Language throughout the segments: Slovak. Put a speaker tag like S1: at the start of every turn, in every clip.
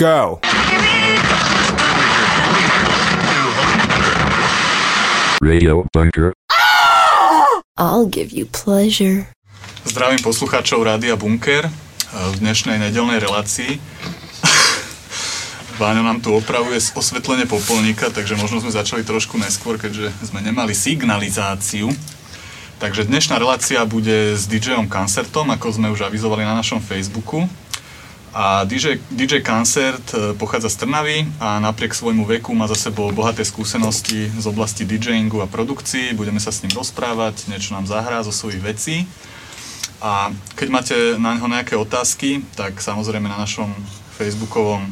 S1: Go!
S2: Radio Bunker.
S3: I'll give you pleasure.
S4: Zdravím poslucháčov Rádia Bunker eh, v dnešnej nedelnej relácii. Váňo nám tu opravuje osvetlenie popolníka, takže možno sme začali trošku neskôr, keďže sme nemali signalizáciu. Takže dnešná relácia bude s DJom Concertom, ako sme už avizovali na našom Facebooku. A DJ, DJ Concert e, pochádza z Trnavy a napriek svojmu veku má za sebou bohaté skúsenosti z oblasti DJingu a produkcií. Budeme sa s ním rozprávať, niečo nám zahrá zo svojich vecí. A keď máte na neho nejaké otázky, tak samozrejme na našom facebookovom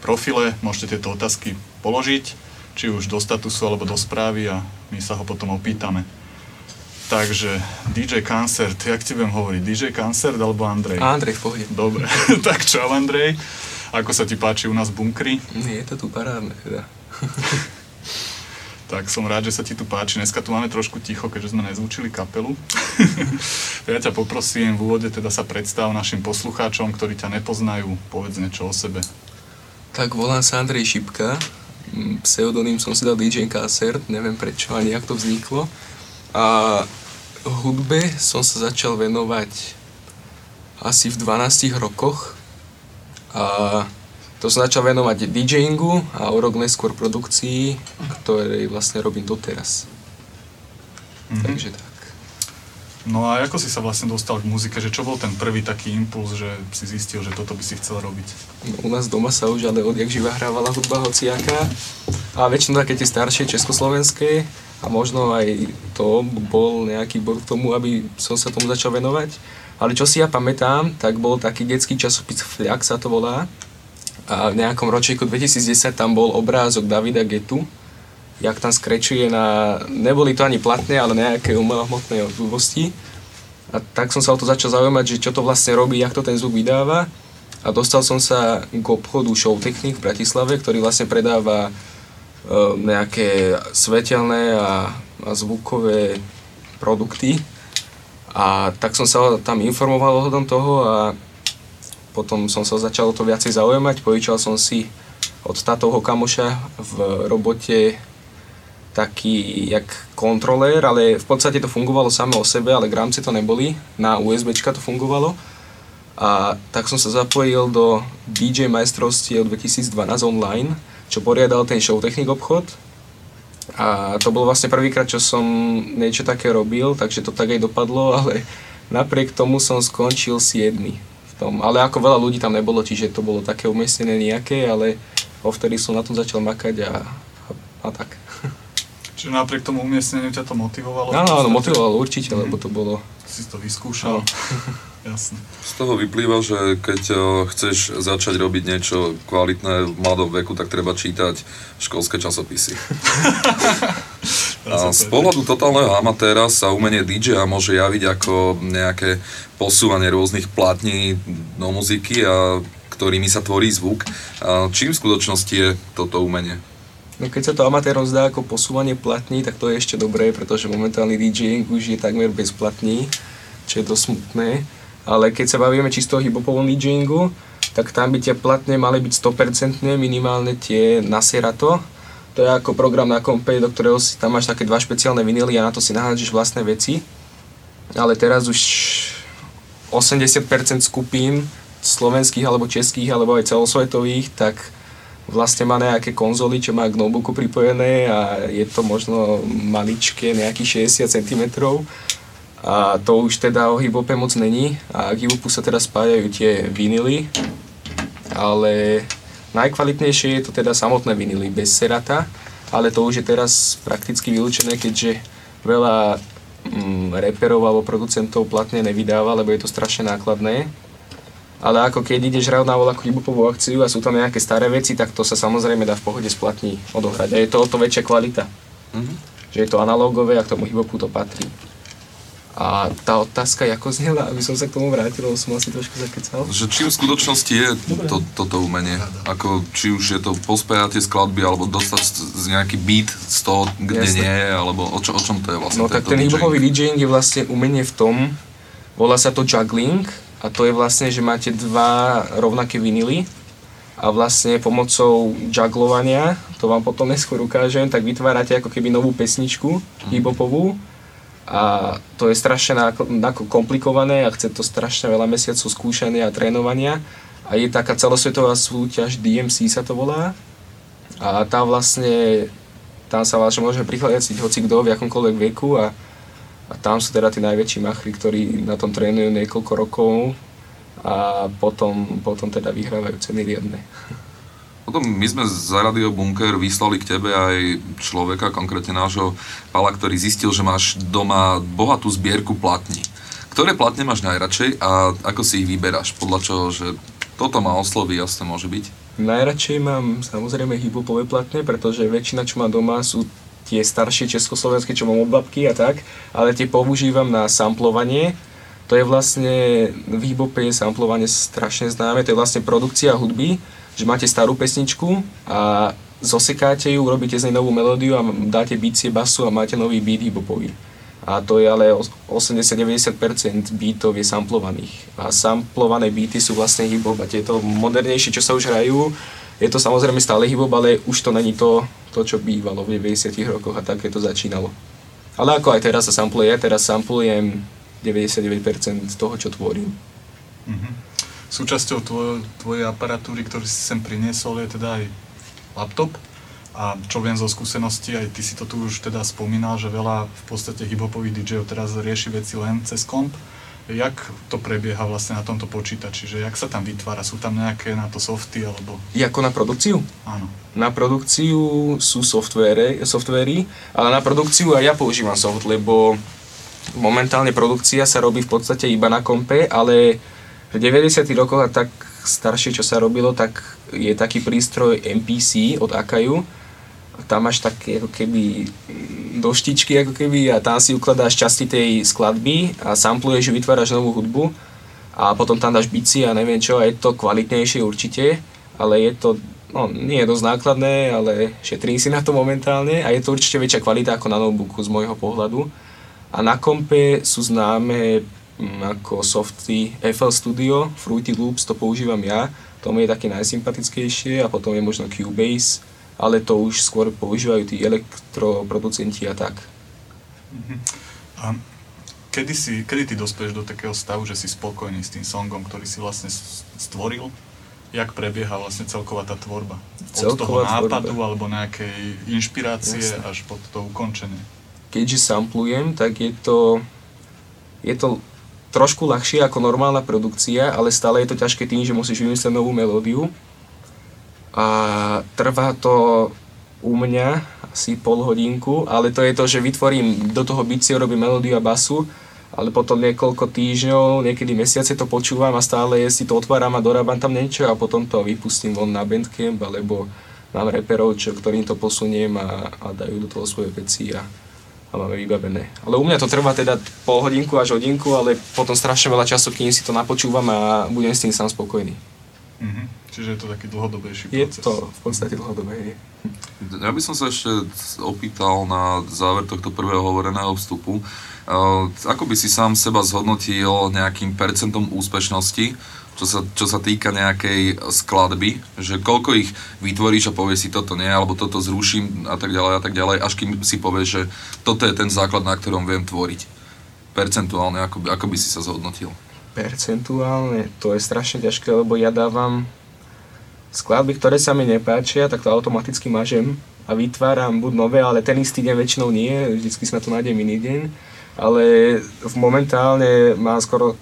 S4: profile môžete tieto otázky položiť, či už do statusu alebo do správy a my sa ho potom opýtame. Takže DJ Concert, jak ti budem hovoriť? DJ Concert alebo Andrej?
S5: Andrej, v pohode.
S4: Dobre, tak čau Andrej. Ako sa ti páči u nás v bunkri?
S5: Je to tu parádne teda.
S4: tak som rád, že sa ti tu páči. Dneska tu máme trošku ticho, keďže sme nezvučili kapelu. ja ťa poprosím v úvode teda sa predstav našim poslucháčom, ktorí ťa nepoznajú. Povedz niečo o sebe.
S5: Tak volám sa Andrej Šipka. Pseudonym som si dal DJ Concert, neviem prečo ani jak to vzniklo. A hudbe som sa začal venovať asi v 12 rokoch. A to som začal venovať DJingu a o rok neskôr produkcii, ktorej vlastne robím doteraz. Mm-hmm. Takže tak.
S4: No a ako si sa vlastne dostal k muzike, že čo bol ten prvý taký impuls, že si zistil, že toto by si chcel robiť?
S5: No, u nás doma sa už ale odjak živa hrávala hudba hociaká a väčšinou také tie staršie československé a možno aj to bol nejaký bod k tomu, aby som sa tomu začal venovať. Ale čo si ja pamätám, tak bol taký detský časopis Fliak sa to volá. A v nejakom ročíku 2010 tam bol obrázok Davida Getu, jak tam skrečuje na... Neboli to ani platné, ale nejaké umelohmotné odvosti. A tak som sa o to začal zaujímať, že čo to vlastne robí, jak to ten zvuk vydáva. A dostal som sa k obchodu Show Technique v Bratislave, ktorý vlastne predáva nejaké svetelné a, a zvukové produkty. A tak som sa tam informoval ohľadom toho a potom som sa začal to viacej zaujímať. Požičal som si od tátovho kamoša v robote taký jak kontrolér, ale v podstate to fungovalo samo o sebe, ale gramci to neboli, na USB to fungovalo. A tak som sa zapojil do DJ majstrovstiev 2012 online, čo poriadal ten showtechnik obchod. A to bol vlastne prvýkrát, čo som niečo také robil, takže to tak aj dopadlo, ale napriek tomu som skončil 7 v tom. Ale ako veľa ľudí tam nebolo, čiže to bolo také umiestnené nejaké, ale vtedy som na tom začal makať a, a, a tak.
S4: Čiže napriek tomu umiestneniu ťa to motivovalo?
S5: Áno, áno, motivovalo určite, mm-hmm. lebo to bolo...
S4: Si to vyskúšal.
S6: Jasne. Z toho vyplýva, že keď eh, chceš začať robiť niečo kvalitné v mladom veku, tak treba čítať školské časopisy. A z pohľadu totálneho amatéra sa umenie DJ môže javiť ako nejaké posúvanie rôznych platní do muziky, a ktorými sa tvorí zvuk. A čím v skutočnosti je toto umenie?
S5: No keď sa to amatérom zdá ako posúvanie platní, tak to je ešte dobré, pretože momentálny DJing už je takmer bezplatný, čo je dosť smutné ale keď sa bavíme čisto o hiphopovom DJingu, tak tam by tie platne mali byť 100% minimálne tie na Serato. To je ako program na kompe, do ktorého si tam máš také dva špeciálne vinily a na to si nahádžeš vlastné veci. Ale teraz už 80% skupín slovenských alebo českých alebo aj celosvetových, tak vlastne má nejaké konzoly, čo má k notebooku pripojené a je to možno maličké, nejakých 60 cm a to už teda o hiphope moc není a k hiphopu sa teda spájajú tie vinily, ale najkvalitnejšie je to teda samotné vinily bez serata, ale to už je teraz prakticky vylúčené, keďže veľa mm, reperov alebo producentov platne nevydáva, lebo je to strašne nákladné. Ale ako keď ideš hrať na voľakú hiphopovú akciu a sú tam nejaké staré veci, tak to sa samozrejme dá v pohode splatní odohrať. A je to o to väčšia kvalita. Mm-hmm. Že je to analógové a k tomu hiphopu to patrí. A tá otázka, ako znela, aby som sa k tomu vrátil, lebo som asi trošku zakecal.
S6: Že čím v skutočnosti je to, toto umenie? Ako, či už je to pospájať tie skladby, alebo dostať z nejaký beat z toho, kde Jasne. nie je, alebo o, čo, o čom to je vlastne?
S5: No tak ten hiphopový DJing je vlastne umenie v tom, volá sa to juggling, a to je vlastne, že máte dva rovnaké vinily a vlastne pomocou jugglovania, to vám potom neskôr ukážem, tak vytvárate ako keby novú pesničku hip-hopovú a to je strašne komplikované a chce to strašne veľa mesiacov skúšania a trénovania a je taká celosvetová súťaž DMC sa to volá a tá vlastne, tam sa vlastne môže prihľadať hoci kto v akomkoľvek veku a, a tam sú teda tí najväčší machry, ktorí na tom trénujú niekoľko rokov a potom, potom teda vyhrávajú ceny riadne.
S6: Potom my sme za Radio Bunker vyslali k tebe aj človeka, konkrétne nášho Pala, ktorý zistil, že máš doma bohatú zbierku platní. Ktoré platne máš najradšej a ako si ich vyberáš? Podľa čoho, že toto ma osloví, jasne môže byť?
S5: Najradšej mám samozrejme hip-hopové platne, pretože väčšina, čo mám doma, sú tie staršie československé, čo mám oblapky a tak, ale tie používam na samplovanie. To je vlastne, v hip-hope je samplovanie strašne známe, to je vlastne produkcia hudby, že máte starú pesničku a zosekáte ju, urobíte z nej novú melódiu a dáte bicie, basu a máte nový beat hip-hopový. A to je ale 80-90% beatov je samplovaných. A samplované beaty sú vlastne hip-hop a tieto modernejšie, čo sa už hrajú, je to samozrejme stále hip-hop, ale už to není to, to, čo bývalo v 90 rokoch a také to začínalo. Ale ako aj teraz sa sampluje, teraz samplujem 99% toho, čo tvorím.
S4: Mhm. Súčasťou tvoj, tvojej aparatúry, ktorú si sem priniesol, je teda aj laptop. A čo viem zo skúsenosti, aj ty si to tu už teda spomínal, že veľa v podstate hiphopových DJov teraz rieši veci len cez komp. Jak to prebieha vlastne na tomto počítači? Že jak sa tam vytvára? Sú tam nejaké na to softy alebo...
S5: I ako na produkciu?
S4: Áno.
S5: Na produkciu sú software, softvery, ale na produkciu aj ja používam soft, lebo momentálne produkcia sa robí v podstate iba na kompe, ale v 90 rokoch a tak staršie, čo sa robilo, tak je taký prístroj MPC od Akayu. Tam máš také ako keby mm, doštičky ako keby a tam si ukladáš časti tej skladby a sampluješ, vytváraš novú hudbu a potom tam dáš bici a neviem čo a je to kvalitnejšie určite, ale je to no, nie je dosť nákladné, ale šetrím si na to momentálne a je to určite väčšia kvalita ako na notebooku z môjho pohľadu. A na kompe sú známe ako softy FL Studio, Fruity Loops, to používam ja, to mi je také najsympatickejšie a potom je možno Cubase, ale to už skôr používajú tí elektroproducenti a tak.
S4: A kedy, si, kedy ty dospeješ do takého stavu, že si spokojný s tým songom, ktorý si vlastne stvoril? Jak prebieha vlastne celková tá tvorba? Od toho
S5: Celková
S4: nápadu
S5: tvorba.
S4: alebo nejakej inšpirácie
S5: Jasné.
S4: až po to ukončenie?
S5: Keďže samplujem, tak je to, je to trošku ľahšie ako normálna produkcia, ale stále je to ťažké tým, že musíš vymyslieť novú melódiu. A trvá to u mňa asi pol hodinku, ale to je to, že vytvorím do toho bicie, robím melódiu a basu, ale potom niekoľko týždňov, niekedy mesiace to počúvam a stále si to otváram a dorábam tam niečo a potom to vypustím von na Bandcamp, alebo mám reperov, čo, ktorým to posuniem a, a dajú do toho svoje veci a, máme vybavené. Ale u mňa to trvá teda pol hodinku až hodinku, ale potom strašne veľa času, kým si to napočúvam a budem s tým sám spokojný.
S4: Mhm. Čiže je to taký dlhodobejší
S5: Je
S4: proces.
S5: to v podstate dlhodobé.
S6: Ja by som sa ešte opýtal na záver tohto prvého hovoreného vstupu. Uh, ako by si sám seba zhodnotil nejakým percentom úspešnosti, čo sa, čo sa týka nejakej skladby, že koľko ich vytvoríš a povieš si toto nie, alebo toto zruším a tak ďalej a tak ďalej, až kým si povieš, že toto je ten základ, na ktorom viem tvoriť. Percentuálne, ako ako by si sa zhodnotil?
S5: Percentuálne, to je strašne ťažké, lebo ja dávam skladby, ktoré sa mi nepáčia, tak to automaticky mažem a vytváram buď nové, ale ten istý deň väčšinou nie, vždycky si na to nájdem iný deň, ale momentálne mám skoro,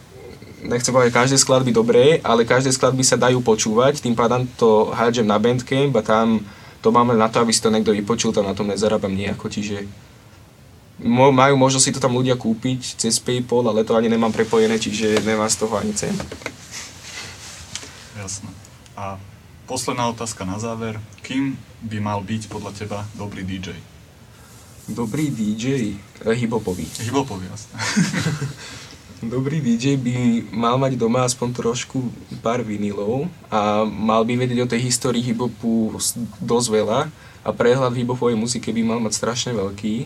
S5: nechcem povedať každé skladby dobré, ale každé skladby sa dajú počúvať, tým pádom to hádžem na Bandcamp a tam to máme na to, aby si to niekto vypočul, tam na tom nezarábam nejako, čiže majú možnosť si to tam ľudia kúpiť cez Paypal, ale to ani nemám prepojené, čiže nemám z toho ani cen.
S4: Jasné. A posledná otázka na záver. Kým by mal byť podľa teba dobrý DJ?
S5: Dobrý DJ, eh, hiphopový.
S4: Hiphopový, jasné.
S5: Dobrý DJ by mal mať doma aspoň trošku pár vinilov a mal by vedieť o tej histórii hiphopu dosť veľa a prehľad hiphopovej muzike by mal mať strašne veľký.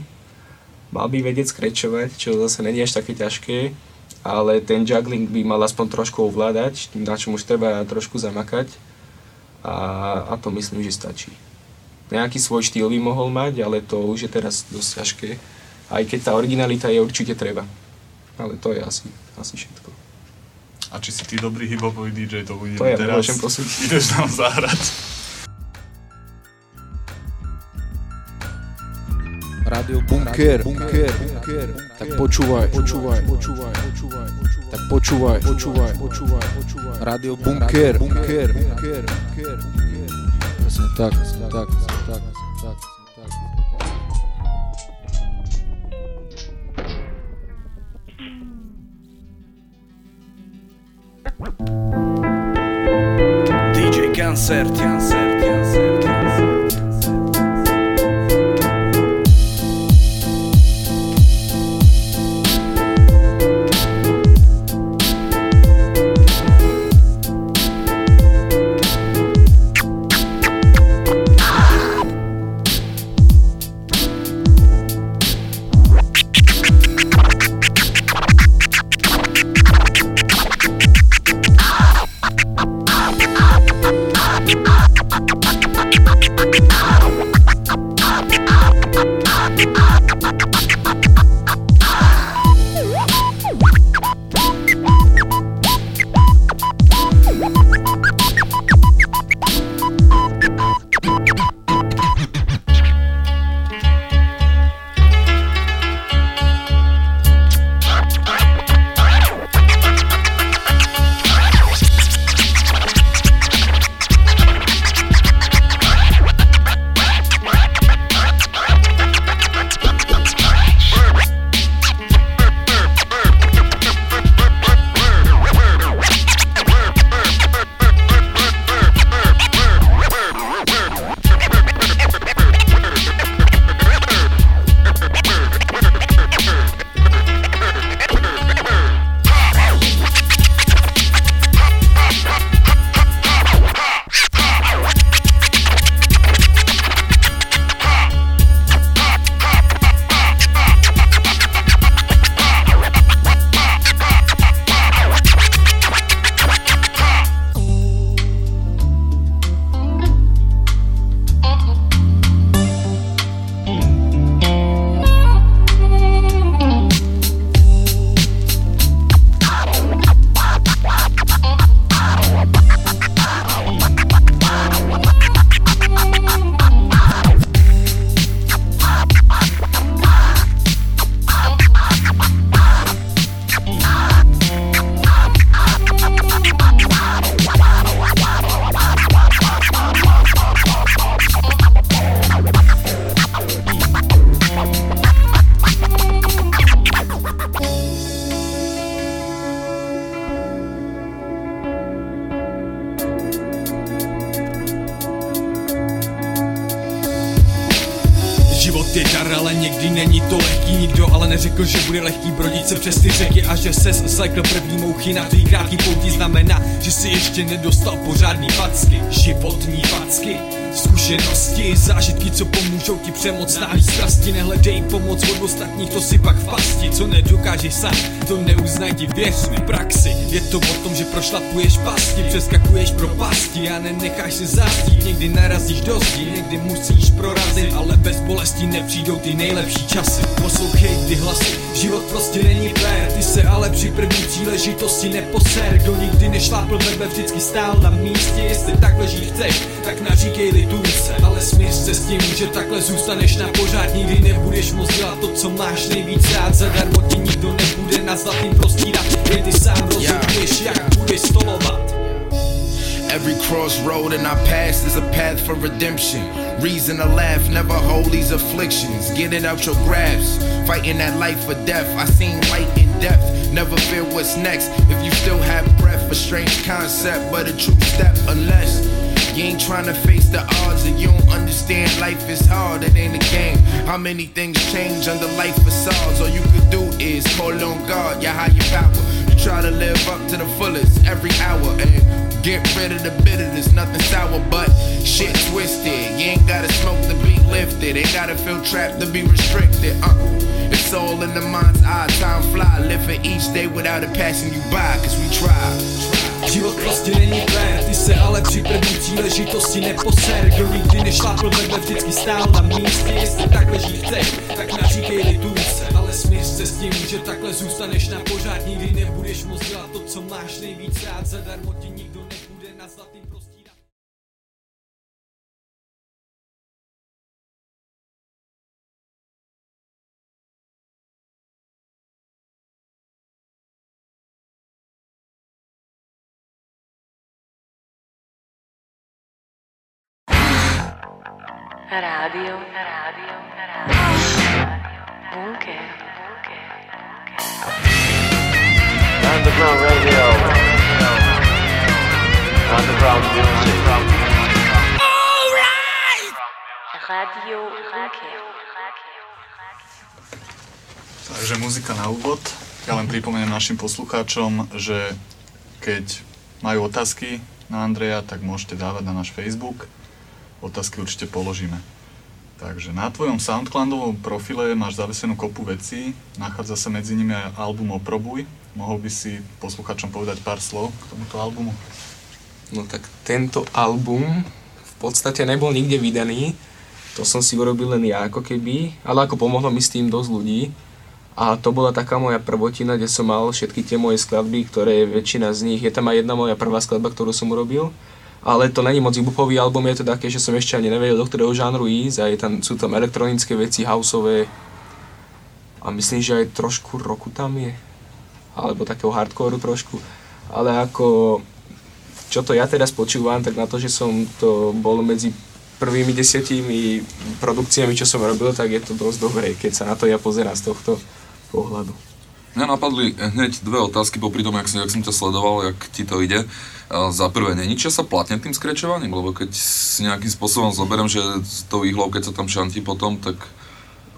S5: Mal by vedieť skrečovať, čo zase není až také ťažké, ale ten juggling by mal aspoň trošku ovládať, na čom už treba trošku zamakať. a, a to myslím, že stačí. Nejaký svoj štýl by mohol mať, ale to už je teraz dosť ťažké. Aj keď tá originalita je určite treba. Ale to je asi, asi všetko.
S4: A či si ty dobrý hiphopový DJ, to bude
S5: To ja
S4: teraz.
S5: posúdiť.
S4: Ideš nám zahrať.
S1: Rádio Bunker, bunker, bunker. Tak počúvaj, počúvaj, počúvaj, počúvaj. Tak počúvaj, počúvaj, počúvaj, počúvaj. Rádio Bunker, bunker, bunker, bunker. Tak, presne tak, tak, tak, tak.
S7: DJ Cancer, Cancer, Cancer,
S8: ještě nedostal pořádný facky Životní facky Zkušenosti, zážitky, co pomůžou ti přemoc náhlý strasti Nehledej pomoc od ostatních, to si pak v pasti. Co nedokážeš sám, to neuznaj ti, věř mi. Praxi Je to o tom, že prošlapuješ pasti, přeskakuješ propasti A nenecháš se zastít, někdy narazíš do zdi Někdy musíš prorazit, ale bez bolesti nepřijdou ty nejlepší časy. Poslouchej ty hlasy, život prostě není fér. Ty se ale při první příležitosti neposer Kdo nikdy nešlápl webe, vždycky stál na místě. Jestli takhle žít chceš, tak naříkej Ale smíř se s tím, že takhle zůstaneš na pořád Nikdy nebudeš moc dělat to, co máš nejvíc rád Zadarmo ti nikdo nebude na zlatým prostírat Jen ty sám rozhoduješ, jak budeš stolovat
S7: Every crossroad in our past is a path for redemption. Reason to laugh, never hold these afflictions. Get it out your grasp, fighting that life or death. I seen light in depth, never fear what's next. If you still have breath, a strange concept, but a true step, unless you ain't trying to face the odds and you don't understand life is hard, it ain't a game. How many things change under life facades? All you could do is call on God, your higher power. You try to live up to the fullest every hour and get rid of the bitterness, nothing sour, but shit twisted. You ain't gotta smoke to be lifted, ain't gotta feel trapped to be restricted. Uh, it's all in the mind's eye, time fly. Live for each day without it passing you by, cause we try.
S8: Život prostě není fér, ty se ale při první příležitosti neposer. Kdo nikdy nešlápl vedle vždycky stál na místě. Jestli takhle žít chceš, tak naříkej lituj se Ale smíř se s tím, že takhle zůstaneš na pořád. Nikdy nebudeš moc dělat to, co máš nejvíc rád. Zadarmo ti
S3: Radio, radio, radio. Bunker.
S9: Underground radio. Underground music.
S3: Radio Bunker.
S4: Takže muzika na úvod. Ja len pripomeniem našim poslucháčom, že keď majú otázky na Andreja, tak môžete dávať na náš Facebook. Otázky určite položíme. Takže na tvojom Soundcloudovom profile máš zavesenú kopu vecí, nachádza sa medzi nimi aj album Oprobuj. Mohol by si poslucháčom povedať pár slov k tomuto albumu?
S5: No tak tento album v podstate nebol nikde vydaný, to som si urobil len ja ako keby, ale ako pomohlo mi s tým dosť ľudí. A to bola taká moja prvotina, kde som mal všetky tie moje skladby, ktoré väčšina z nich, je tam aj jedna moja prvá skladba, ktorú som urobil, ale to není moc hibupový album, je to také, že som ešte ani nevedel, do ktorého žánru ísť. A je tam, sú tam elektronické veci, houseové. A myslím, že aj trošku roku tam je, alebo takého hardcoreu trošku, ale ako čo to ja teraz počúvam, tak na to, že som to bol medzi prvými desiatimi produkciami, čo som robil, tak je to dosť dobré, keď sa na to ja pozerám z tohto pohľadu.
S6: Mňa napadli hneď dve otázky popri tom, jak som, jak som ťa sledoval, jak ti to ide. Za prvé, neničia sa platne tým skrečovaním? Lebo keď si nejakým spôsobom zoberiem, že s tou ihlou, keď sa tam šantí potom, tak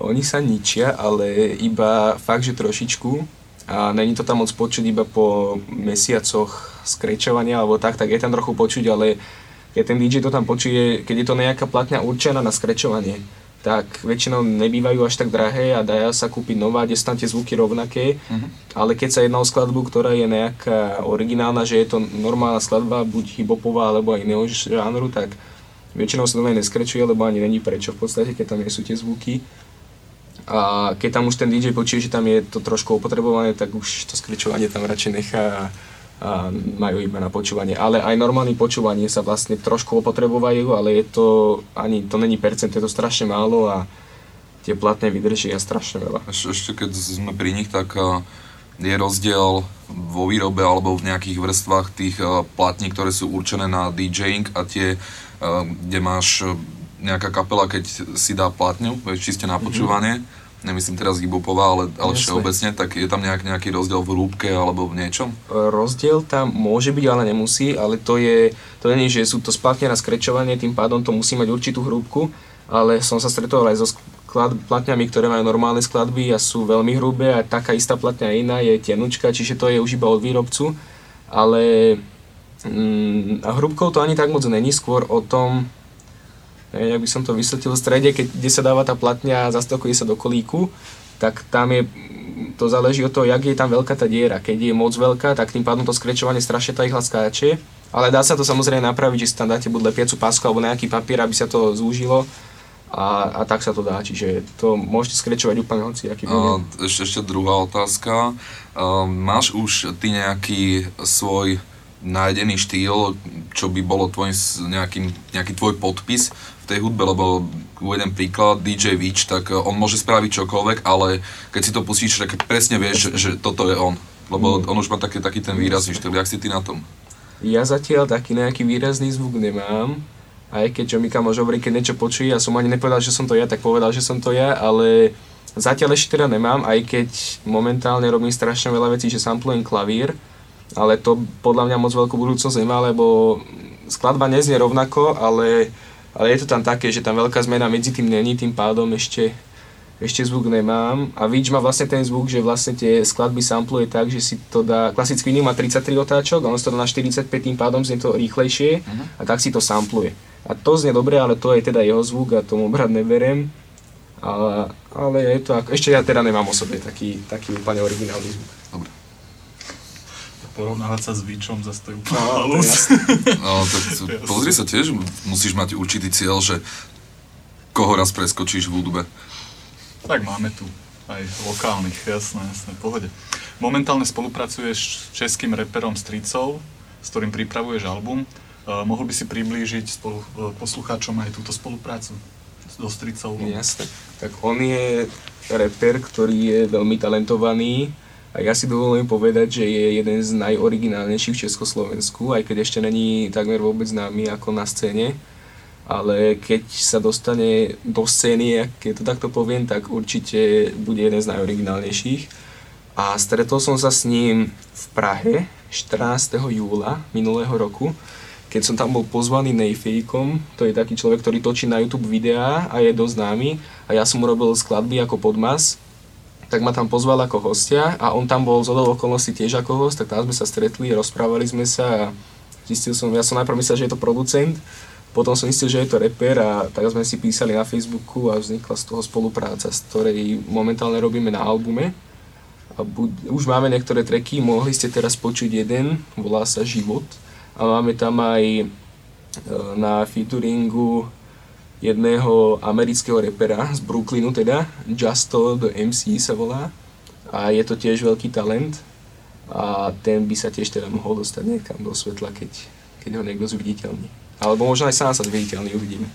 S5: Oni sa ničia, ale iba fakt, že trošičku. A není to tam moc počuť iba po mesiacoch skrečovania alebo tak, tak je tam trochu počuť, ale keď ten DJ to tam počuje, keď je to nejaká platňa určená na skrečovanie, tak väčšinou nebývajú až tak drahé a dá sa kúpiť nová, kde sú tie zvuky rovnaké, ale keď sa jedná o skladbu, ktorá je nejaká originálna, že je to normálna skladba, buď hiphopová alebo aj iného žánru, tak väčšinou sa to aj neskrečuje, lebo ani není prečo v podstate, keď tam nie sú tie zvuky. A keď tam už ten DJ počuje, že tam je to trošku opotrebované, tak už to skrečovanie tam radšej nechá a, a majú iba na počúvanie. Ale aj normálne počúvanie sa vlastne trošku opotrebovajú, ale je to, ani to není percent, je to strašne málo a tie platné vydržia strašne veľa.
S6: Eš, ešte keď sme pri nich, tak uh, je rozdiel vo výrobe alebo v nejakých vrstvách tých uh, platní, ktoré sú určené na DJing a tie, uh, kde máš nejaká kapela, keď si dá platňu, vieš, čiste na počúvanie, nemyslím teraz hibopová, ale, ale všeobecne, tak je tam nejak, nejaký rozdiel v rúbke alebo v niečom?
S5: Rozdiel tam môže byť, ale nemusí, ale to je, to nie, že sú to splatne na skrečovanie, tým pádom to musí mať určitú hrúbku, ale som sa stretol aj so sklad, platňami, ktoré majú normálne skladby a sú veľmi hrubé a taká istá platňa iná je tenučka, čiže to je už iba od výrobcu, ale mm, a hrúbkou to ani tak moc není, skôr o tom, neviem, jak by som to vysvetlil, v strede, keď, kde sa dáva tá platňa a zastokuje sa do kolíku, tak tam je, to záleží od toho, jak je tam veľká tá diera. Keď je moc veľká, tak tým pádom to skrečovanie strašne tá ihla skáče, ale dá sa to samozrejme napraviť, že si tam dáte buď lepiacu pásku alebo nejaký papier, aby sa to zúžilo. A, a tak sa to dá, čiže to môžete skrečovať úplne hoci, aký
S6: Uh, ešte, ešte druhá otázka. Uh, máš už ty nejaký svoj nájdený štýl, čo by bolo tvoj, nejaký, nejaký tvoj podpis tej hudbe, lebo uvedem príklad, DJ Witch, tak uh, on môže spraviť čokoľvek, ale keď si to pustíš, tak presne vieš, že, že toto je on. Lebo on už má taký, taký ten výrazný štýl. Jak si ty na tom?
S5: Ja zatiaľ taký nejaký výrazný zvuk nemám, aj keď Jomika môže hovoriť, keď niečo počuje, ja som ani nepovedal, že som to ja, tak povedal, že som to ja, ale zatiaľ ešte teda nemám, aj keď momentálne robím strašne veľa vecí, že samplujem klavír, ale to podľa mňa moc veľkú budúcnosť nemá, lebo skladba neznie rovnako, ale, ale je to tam také, že tam veľká zmena medzi tým není, tým pádom ešte, ešte zvuk nemám. A Víč má vlastne ten zvuk, že vlastne tie skladby sampluje tak, že si to dá, klasický vinyl má 33 otáčok, a on si to dá na 45, tým pádom znie to rýchlejšie a tak si to sampluje. A to znie dobre, ale to je teda jeho zvuk a tomu brať neberem. Ale, ale je to ako, ešte ja teda nemám o sebe taký, taký úplne originálny zvuk.
S4: Porovnávať sa s Vičom, zase to je úplne
S5: No, to je
S4: halus.
S5: jasné.
S6: No, tak pozri sa tiež, musíš mať určitý cieľ, že koho raz preskočíš v hudbe.
S4: Tak máme tu aj lokálnych, jasné, jasné, pohode. Momentálne spolupracuješ s českým reperom Stricov, s ktorým pripravuješ album. Uh, mohol by si priblížiť spolu, uh, poslucháčom aj túto spoluprácu so Stricov?
S5: Jasné. Tak on je reper, ktorý je veľmi talentovaný a ja si dovolím povedať, že je jeden z najoriginálnejších v Československu, aj keď ešte není takmer vôbec známy ako na scéne. Ale keď sa dostane do scény, keď to takto poviem, tak určite bude jeden z najoriginálnejších. A stretol som sa s ním v Prahe 14. júla minulého roku, keď som tam bol pozvaný Nejfejkom, to je taký človek, ktorý točí na YouTube videá a je dosť známy a ja som mu robil skladby ako podmas, tak ma tam pozval ako hostia a on tam bol z okolností tiež ako host, tak tam sme sa stretli, rozprávali sme sa a zistil som, ja som najprv myslel, že je to producent, potom som zistil, že je to reper a tak sme si písali na Facebooku a vznikla z toho spolupráca, z ktorej momentálne robíme na albume. A bu- už máme niektoré treky, mohli ste teraz počuť jeden, volá sa Život. A máme tam aj e, na featuringu jedného amerického repera z Brooklynu teda, Justo the MC sa volá. A je to tiež veľký talent a ten by sa tiež teda mohol dostať niekam do svetla, keď, keď ho niekto zviditeľní. Alebo možno aj sám sa zviditeľný uvidíme.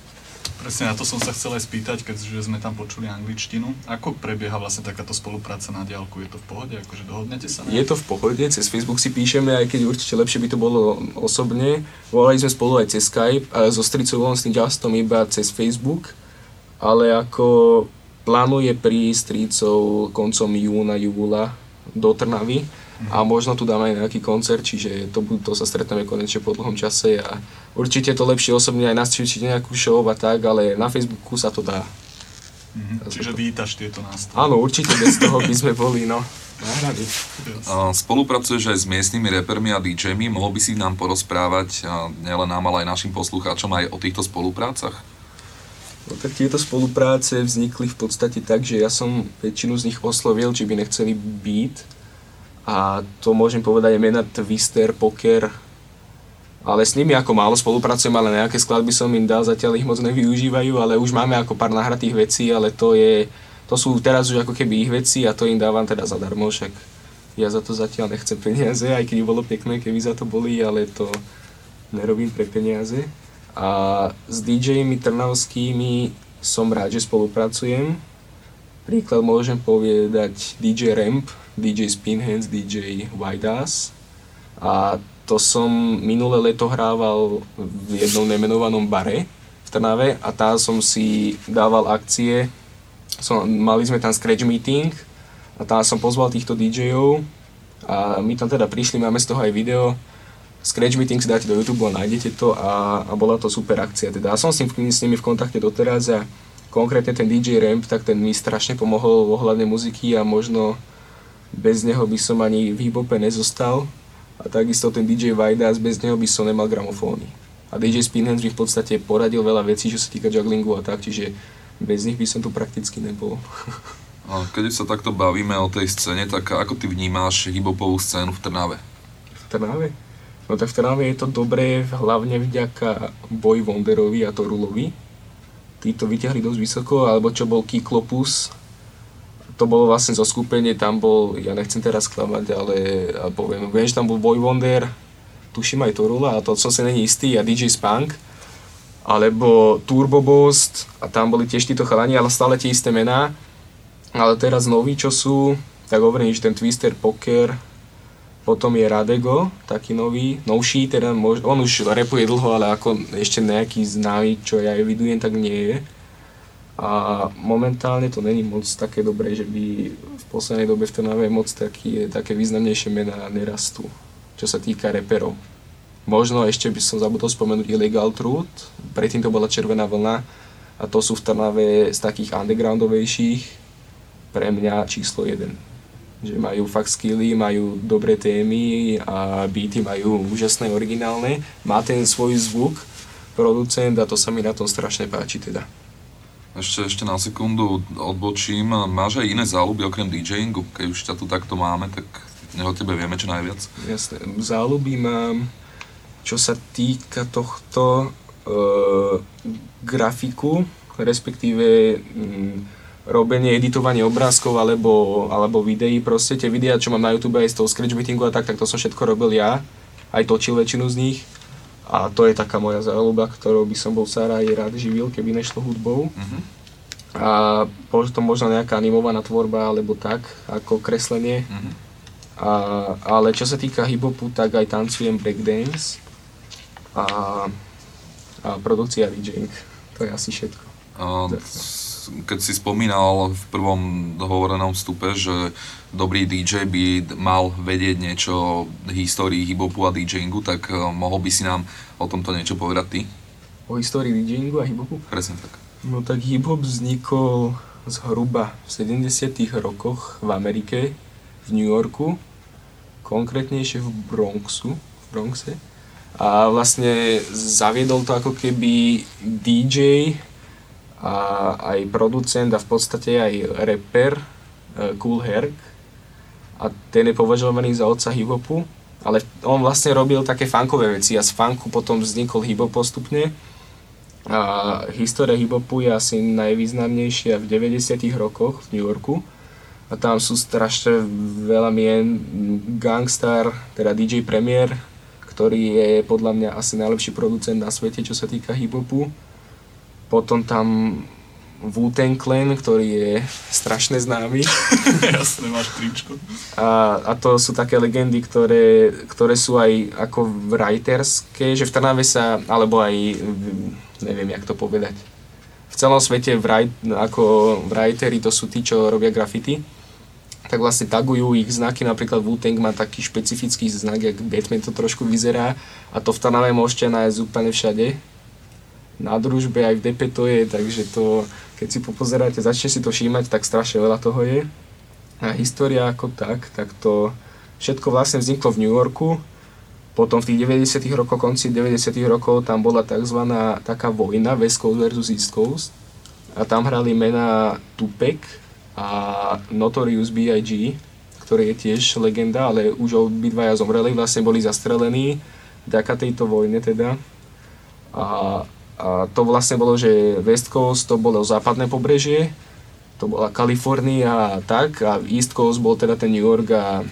S4: Presne na to som sa chcel aj spýtať, keďže sme tam počuli angličtinu. Ako prebieha vlastne takáto spolupráca na diálku? Je to v pohode? Akože dohodnete sa?
S5: Je to v pohode, cez Facebook si píšeme, aj keď určite lepšie by to bolo osobne. Volali sme spolu aj cez Skype, a so Stricou tým Justom iba cez Facebook, ale ako plánuje prísť Stricou koncom júna, júla do Trnavy a možno tu dáme aj nejaký koncert, čiže to, to sa stretneme konečne po dlhom čase a určite je to lepšie osobne aj nastúčiť nejakú show a tak, ale na Facebooku sa to dá.
S4: Mhm. Čiže vítaš tieto nástroje.
S5: Áno, určite bez toho by sme boli, no, nahraní.
S6: A Spolupracuješ aj s miestnymi repermi a DJmi, mohol by si nám porozprávať, nielen nám, ale aj našim poslucháčom aj o týchto spoluprácach?
S5: No tak tieto spolupráce vznikli v podstate tak, že ja som väčšinu z nich oslovil, či by nechceli byť. A to môžem povedať aj mena Twister, Poker. Ale s nimi ako málo spolupracujem, ale nejaké skladby som im dal, zatiaľ ich moc nevyužívajú, ale už máme ako pár nahratých vecí, ale to je, to sú teraz už ako keby ich veci a to im dávam teda zadarmo, však ja za to zatiaľ nechcem peniaze, aj keď bolo pekné, keby za to boli, ale to nerobím pre peniaze. A s DJmi trnavskými som rád, že spolupracujem. Príklad môžem povedať DJ Ramp, DJ Spinhands, DJ White Ass. A to som minulé leto hrával v jednom nemenovanom bare v Trnave a tam som si dával akcie. Som, mali sme tam scratch meeting a tam som pozval týchto DJov a my tam teda prišli, máme z toho aj video. Scratch meeting si dáte do YouTube a nájdete to a, a bola to super akcia. Teda ja som s, ním, s nimi v kontakte doteraz a konkrétne ten DJ Ramp, tak ten mi strašne pomohol ohľadne muziky a možno bez neho by som ani v hip-hope nezostal. A takisto ten DJ Vajdas, bez neho by som nemal gramofóny. A DJ Spinhands mi v podstate poradil veľa vecí, čo sa týka jugglingu a tak, čiže bez nich by som tu prakticky nebol.
S6: Keď sa takto bavíme o tej scéne, tak ako ty vnímáš hip-hopovú scénu v Trnave?
S5: V Trnave? No tak v Trnave je to dobré hlavne vďaka Boy Wonderovi a Torulovi. Tí to vyťahli dosť vysoko, alebo čo bol Kyklopus, to bolo vlastne zo skupenie, tam bol, ja nechcem teraz klamať, ale poviem, viem, že tam bol Boy Wonder, tuším aj Torula, a to som si není istý, a DJ Spunk, alebo Turbo Boost, a tam boli tiež títo chalani, ale stále tie isté mená. Ale teraz noví, čo sú, tak hovorím, že ten Twister Poker, potom je Radego, taký nový, novší, teda mož, on už repuje dlho, ale ako ešte nejaký známy, čo ja evidujem, tak nie je. A momentálne to není moc také dobré, že by v poslednej dobe v Trnave moc taký, také významnejšie mená nerastú, čo sa týka reperov. Možno ešte by som zabudol spomenúť Illegal Truth, predtým to bola Červená vlna a to sú v Trnave z takých undergroundovejších pre mňa číslo 1 že majú fakt skilly, majú dobré témy a beaty majú úžasné, originálne. Má ten svoj zvuk, producent a to sa mi na tom strašne páči teda.
S6: Ešte, ešte na sekundu odbočím. Máš aj iné záľuby okrem DJingu? Keď už ťa tu takto máme, tak o tebe vieme čo najviac.
S5: Jasné. Záľuby mám, čo sa týka tohto e, grafiku, respektíve mm, robenie, editovanie obrázkov alebo, alebo videí, proste tie videá, čo mám na YouTube aj z toho scratchbeatingu a tak, tak to som všetko robil ja, aj točil väčšinu z nich. A to je taká moja záľuba, ktorou by som bol sa aj rád živil, keby nešlo hudbou.
S6: Mhm.
S5: A potom možno nejaká animovaná tvorba alebo tak, ako kreslenie.
S6: Mhm.
S5: A, ale čo sa týka hip-hopu, tak aj tancujem breakdance a, a produkcia DJing. To je asi všetko.
S6: S- keď si spomínal v prvom dohovorenom vstupe, že dobrý DJ by mal vedieť niečo o histórii hip-hopu a DJingu, tak eh, mohol by si nám o tomto niečo povedať ty?
S5: O histórii DJingu a hip-hopu?
S6: Presne tak.
S5: No tak hip-hop vznikol zhruba v 70 rokoch v Amerike, v New Yorku, konkrétnejšie v Bronxu, v Bronxe. A vlastne zaviedol to ako keby DJ a aj producent a v podstate aj rapper eh, Cool Herc. A ten je považovaný za otca hip-hopu, ale on vlastne robil také funkové veci a z funku potom vznikol hip-hop postupne. A história hip-hopu je asi najvýznamnejšia v 90 rokoch v New Yorku. A tam sú strašne veľa mien. Gangstar, teda DJ Premier, ktorý je podľa mňa asi najlepší producent na svete, čo sa týka hip-hopu. Potom tam Wu-Tang Clan, ktorý je strašne známy.
S4: Jasne, máš tričko.
S5: A, a to sú také legendy, ktoré, ktoré sú aj ako writerské, že v Trnave sa, alebo aj, neviem, jak to povedať. V celom svete write, ako writeri to sú tí, čo robia graffiti, tak vlastne tagujú ich znaky, napríklad Wu-Tang má taký špecifický znak, jak Batman to trošku vyzerá a to v Trnave môžete nájsť úplne všade. Na družbe aj v DP to je, takže to, keď si popozeráte, začne si to všímať, tak strašne veľa toho je. A história ako tak, tak to všetko vlastne vzniklo v New Yorku. Potom v tých 90 rokoch, konci 90 rokov tam bola tzv. taká vojna West Coast versus East Coast. A tam hrali mená Tupac a Notorious B.I.G., ktorý je tiež legenda, ale už obidvaja zomreli, vlastne boli zastrelení vďaka tejto vojne teda. A, a to vlastne bolo, že West Coast to bolo západné pobrežie, to bola Kalifornia a tak a East Coast bol teda ten New York a,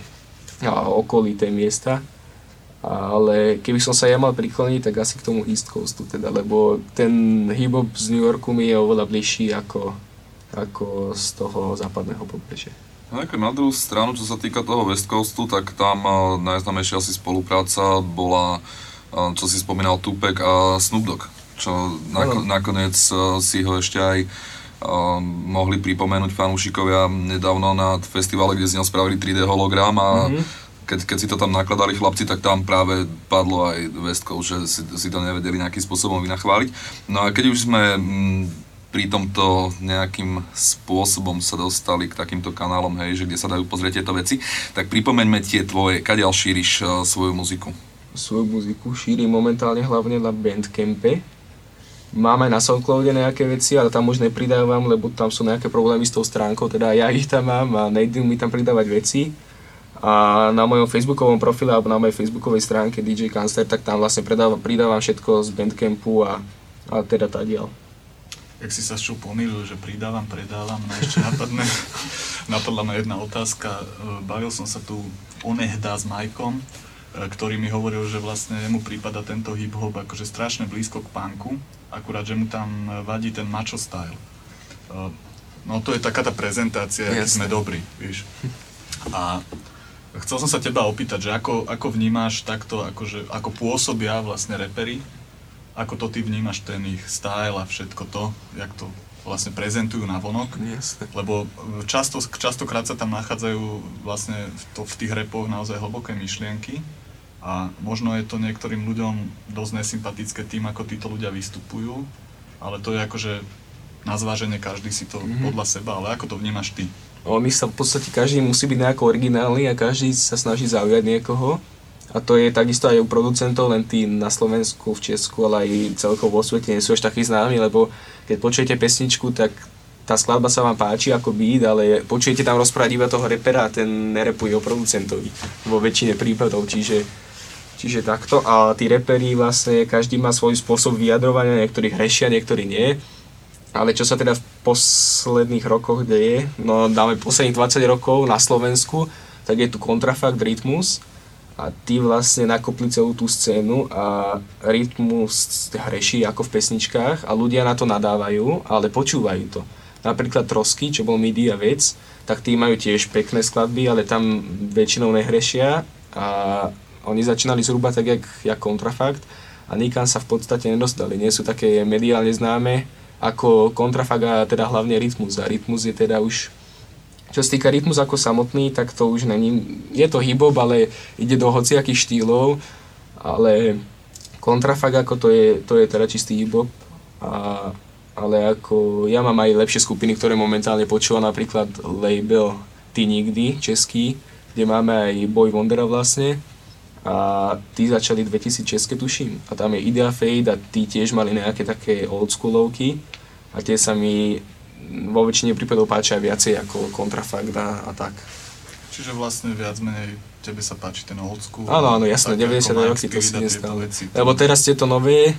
S5: a okolité miesta. Ale keby som sa ja mal prikloniť, tak asi k tomu East Coastu teda, lebo ten hip-hop z New Yorku mi je oveľa bližší ako, ako z toho západného pobrežia.
S6: No, na druhú stranu, čo sa týka toho West Coastu, tak tam eh, najznámejšia asi spolupráca bola, eh, čo si spomínal, Tupac a Snoop Dogg, čo nako- nakoniec eh, si ho ešte aj eh, mohli pripomenúť fanúšikovia nedávno na festivale, kde z neho spravili 3D hologram a keď, keď si to tam nakladali chlapci, tak tam práve padlo aj Coast, že si, si to nevedeli nejakým spôsobom vynachváliť. No a keď už sme mm, pri tomto nejakým spôsobom sa dostali k takýmto kanálom, hej, že kde sa dajú pozrieť tieto veci, tak pripomeňme tie tvoje, kadiaľ šíriš uh, svoju muziku.
S5: Svoju muziku šírim momentálne hlavne na Bandcampe. Mám aj na Soundcloude nejaké veci, ale tam už nepridávam, lebo tam sú nejaké problémy s tou stránkou, teda ja ich tam mám a nejde mi tam pridávať veci. A na mojom facebookovom profile alebo na mojej facebookovej stránke DJ Cancer, tak tam vlastne predávam, pridávam všetko z Bandcampu a, a teda tadiaľ.
S4: Jak si sa čo pomýlil, že pridávam, predávam, no ešte napadne, napadla ma jedna otázka. Bavil som sa tu onehdá s Majkom, ktorý mi hovoril, že vlastne jemu prípada tento hip-hop akože strašne blízko k punku, akurát, že mu tam vadí ten macho style. E, No to je taká tá prezentácia, aký sme dobrí, víš. A chcel som sa teba opýtať, že ako, ako vnímáš takto, akože, ako pôsobia vlastne repery, ako to ty vnímaš ten ich style a všetko to, jak to vlastne prezentujú na vonok.
S5: Jasne.
S4: Lebo e, často, častokrát sa tam nachádzajú vlastne v, to, v tých repoch naozaj hlboké myšlienky a možno je to niektorým ľuďom dosť nesympatické tým, ako títo ľudia vystupujú, ale to je akože na zváženie každý si to mm-hmm. podľa seba, ale ako to vnímaš ty?
S5: Oni sa v podstate každý musí byť nejako originálny a každý sa snaží zaujať niekoho. A to je takisto aj u producentov, len tí na Slovensku, v Česku, ale aj celkovo vo svete nie sú až takí známi, lebo keď počujete pesničku, tak tá skladba sa vám páči ako beat, ale počujete tam rozprávať iba toho repera a ten nerepuje o producentovi vo väčšine prípadov, čiže, čiže takto. A tí reperi vlastne, každý má svoj spôsob vyjadrovania, niektorí hrešia, niektorí nie. Ale čo sa teda v posledných rokoch deje, no dáme posledných 20 rokov na Slovensku, tak je tu kontrafakt Rytmus a tí vlastne nakopli celú tú scénu a Rytmus hreší ako v pesničkách a ľudia na to nadávajú, ale počúvajú to napríklad Trosky, čo bol MIDI a vec, tak tí majú tiež pekné skladby, ale tam väčšinou nehrešia a oni začínali zhruba tak, jak, jak kontrafakt a nikam sa v podstate nedostali. Nie sú také mediálne známe ako kontrafakt a teda hlavne rytmus. A rytmus je teda už čo sa týka rytmus ako samotný, tak to už není, je to hip-hop, ale ide do hociakých štýlov, ale kontrafakt ako to je, to je teda čistý a ale ako ja mám aj lepšie skupiny, ktoré momentálne počúvam, napríklad label Ty nikdy, český, kde máme aj Boy Wondera vlastne a tí začali 2006 tuším a tam je Idea Fade a tí tiež mali nejaké také oldschoolovky a tie sa mi vo väčšine prípadov páčia viacej ako Contrafact a, a tak.
S4: Čiže vlastne viac menej tebe sa páči ten old school.
S5: Áno, áno, jasné, 90 roky to si nestále. Lebo teraz tieto nové,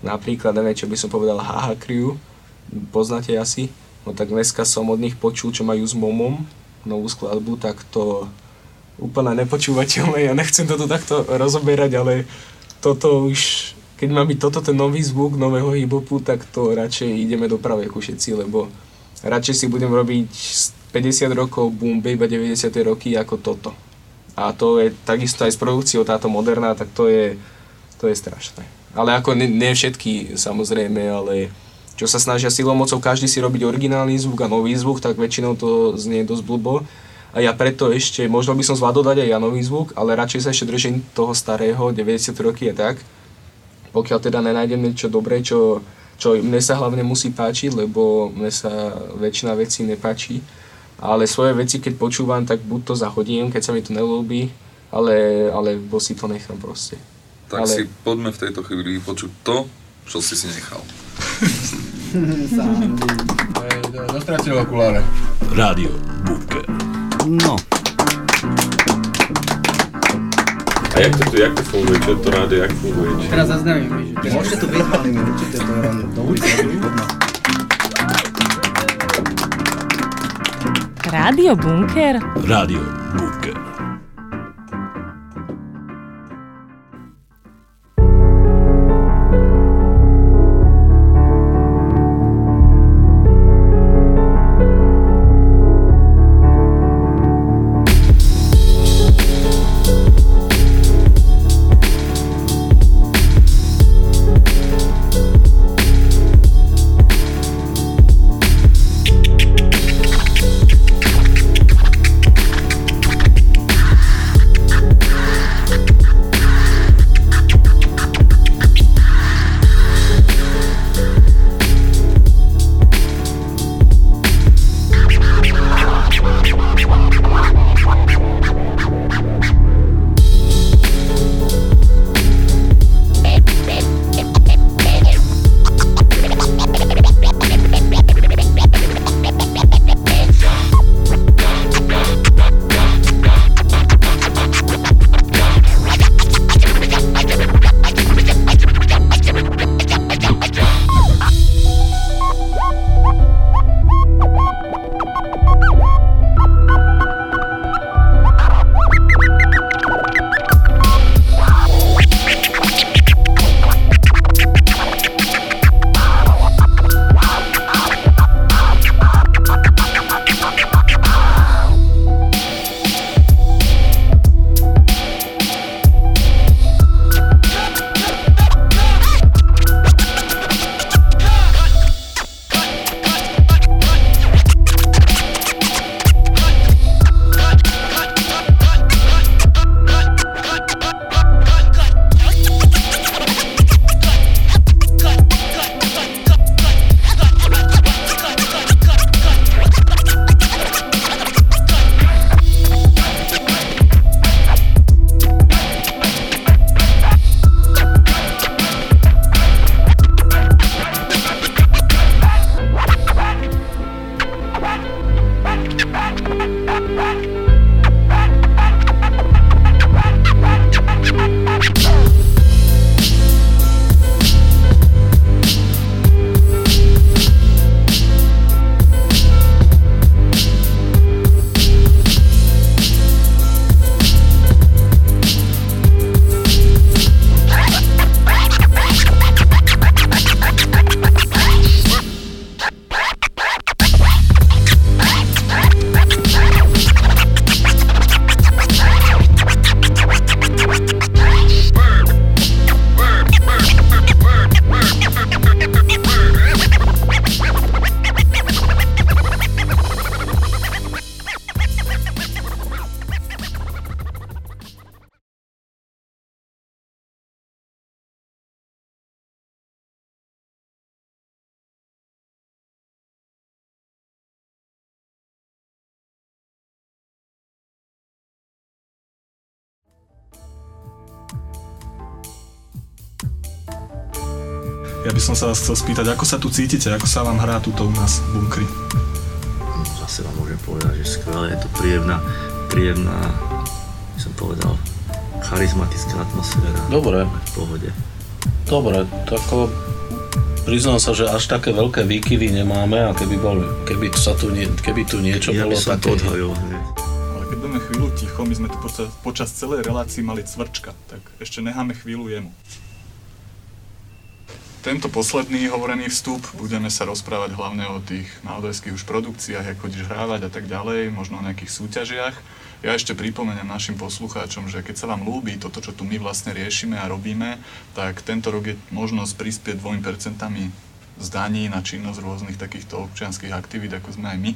S5: Napríklad, neviem, čo by som povedal, Haha Crew, poznáte asi, no tak dneska som od nich počul, čo majú s Momom, novú skladbu, tak to úplne nepočúvateľné, ja nechcem toto takto rozoberať, ale toto už, keď má byť toto ten nový zvuk nového hip-hopu, tak to radšej ideme do praveku všetci, lebo radšej si budem robiť 50 rokov boom babe 90. roky ako toto. A to je takisto aj s produkciou táto moderná, tak to je, to je strašné ale ako nie, nie všetky samozrejme, ale čo sa snažia silou mocou každý si robiť originálny zvuk a nový zvuk, tak väčšinou to znie dosť blbo. A ja preto ešte, možno by som zvládol dať aj ja nový zvuk, ale radšej sa ešte držím toho starého, 90 roky a tak. Pokiaľ teda nenájdem niečo dobré, čo, čo mne sa hlavne musí páčiť, lebo mne sa väčšina vecí nepáči. Ale svoje veci, keď počúvam, tak buď to zahodím, keď sa mi to nelúbi, ale, alebo si to nechám proste.
S6: Tak ale... si poďme v tejto chvíli vypočuť to, čo si si nechal.
S10: Dostratil okuláre.
S11: Rádio Bunker. No.
S10: A jak to tu, jak to funguje? Čo to rádio, jak funguje? Či...
S12: Teraz zaznamím, že...
S13: Môžete to byť malými, určite to je do ulice.
S3: Rádio Bunker?
S11: Rádio Bunker.
S4: Sa vás chcel spýtať, ako sa tu cítite, ako sa vám hrá tuto u nás v bunkri?
S12: Zase vám môžem povedať, že skvelé, je to príjemná, príjemná, by som povedal, charizmatická atmosféra.
S14: Dobre.
S12: V pohode.
S14: Dobre, tak ako priznám sa, že až také veľké výkyvy nemáme a keby, bol, keby, sa tu, nie, keby tu niečo
S12: Ja by
S14: bolo
S12: som
S14: také...
S12: podhojil.
S4: Ale keď budeme chvíľu ticho, my sme tu počas, počas celej relácii mali cvrčka, tak ešte necháme chvíľu jemu. Tento posledný hovorený vstup budeme sa rozprávať hlavne o tých naozajských už produkciách, ako chodíš hrávať a tak ďalej, možno o nejakých súťažiach. Ja ešte pripomeniem našim poslucháčom, že keď sa vám ľúbi toto, čo tu my vlastne riešime a robíme, tak tento rok je možnosť prispieť 2% z daní na činnosť rôznych takýchto občianských aktivít, ako sme aj my.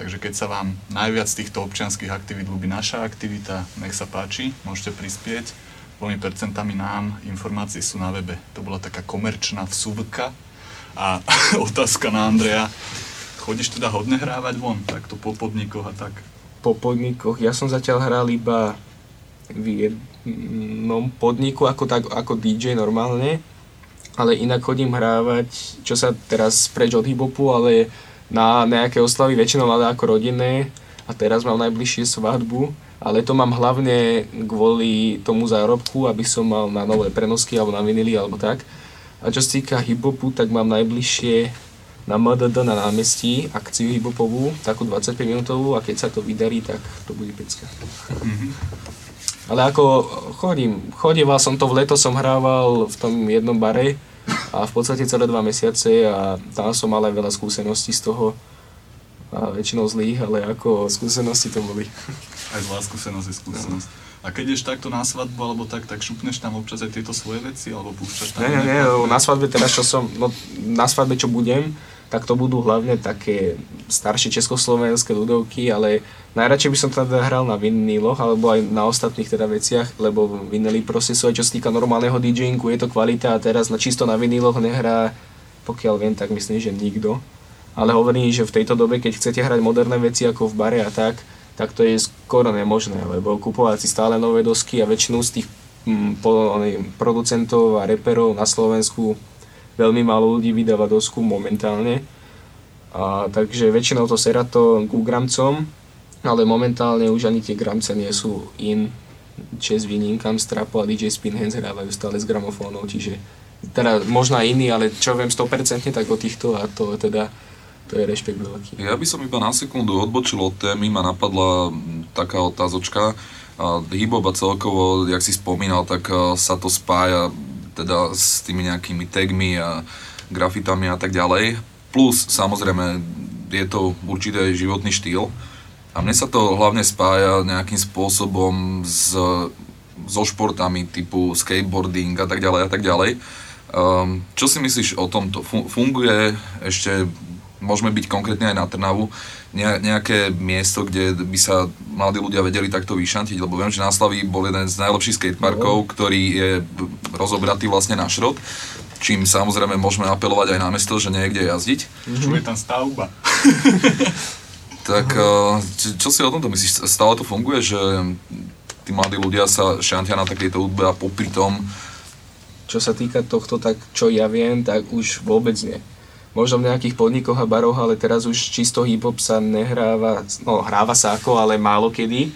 S4: Takže keď sa vám najviac z týchto občianských aktivít ľúbi naša aktivita, nech sa páči, môžete prispieť dvomi percentami nám, informácie sú na webe. To bola taká komerčná vsúvka. A otázka na Andreja, chodíš teda hodne hrávať von, takto po podnikoch a tak?
S5: Po podnikoch, ja som zatiaľ hral iba v jednom podniku ako, tak, ako DJ normálne, ale inak chodím hrávať, čo sa teraz preč od hiphopu, ale na nejaké oslavy väčšinou ale ako rodinné a teraz mám najbližšie svadbu, ale to mám hlavne kvôli tomu zárobku, aby som mal na nové prenosky alebo na vinily alebo tak. A čo sa týka hiphopu, tak mám najbližšie na MDD na námestí akciu hiphopovú, takú 25 minútovú a keď sa to vydarí, tak to bude pecka. Ale ako chodím, chodieval som to v leto, som hrával v tom jednom bare a v podstate celé dva mesiace a tam som mal aj veľa skúseností z toho a väčšinou zlých, ale ako skúsenosti to boli.
S4: Aj zlá skúsenosť je skúsenosť. A keď ješ takto na svadbu alebo tak, tak šupneš tam občas aj tieto svoje veci, alebo púšťaš tam...
S5: Nie, nie, nie, na svadbe teraz čo som, no na svadbe čo budem, tak to budú hlavne také staršie československé ľudovky, ale najradšej by som teda hral na viniloch alebo aj na ostatných teda veciach, lebo vinily proste sú aj čo sa týka normálneho DJingu, je to kvalita a teraz na čisto na viniloch nehrá, pokiaľ viem, tak myslím, že nikto. Ale hovorím, že v tejto dobe, keď chcete hrať moderné veci ako v bare a tak, tak to je skoro nemožné, lebo kupovať si stále nové dosky a väčšinu z tých mm, producentov a reperov na Slovensku veľmi málo ľudí vydáva dosku momentálne. A, takže väčšinou to Serato ku gramcom, ale momentálne už ani tie gramce nie sú in. Čes výnimkám Strapo a DJ Spinhands hrávajú stále s gramofónov, čiže teda možno iní, ale čo viem 100% tak o týchto a to teda to je rešpekt veľký.
S6: Ja by som iba na sekundu odbočil od témy, ma napadla taká otázočka. Hip-hop celkovo, jak si spomínal, tak sa to spája teda s tými nejakými tagmi a grafitami a tak ďalej. Plus, samozrejme, je to určitý životný štýl. A mne sa to hlavne spája nejakým spôsobom s, so športami typu skateboarding a tak ďalej a tak ďalej. Um, čo si myslíš o tomto? Funguje ešte môžeme byť konkrétne aj na Trnavu, nejaké miesto, kde by sa mladí ľudia vedeli takto vyšantiť, lebo viem, že na Slaví bol jeden z najlepších skateparkov, no. ktorý je rozobratý vlastne na šrot, čím samozrejme môžeme apelovať aj na mesto, že niekde jazdiť.
S4: Čo je tam stavba.
S6: tak čo si o tomto myslíš? Stále to funguje, že tí mladí ľudia sa šantia na takejto hudbe a popri tom
S5: čo sa týka tohto, tak čo ja viem, tak už vôbec nie možno v nejakých podnikoch a baroch, ale teraz už čisto hip-hop sa nehráva, no hráva sa ako, ale málo kedy.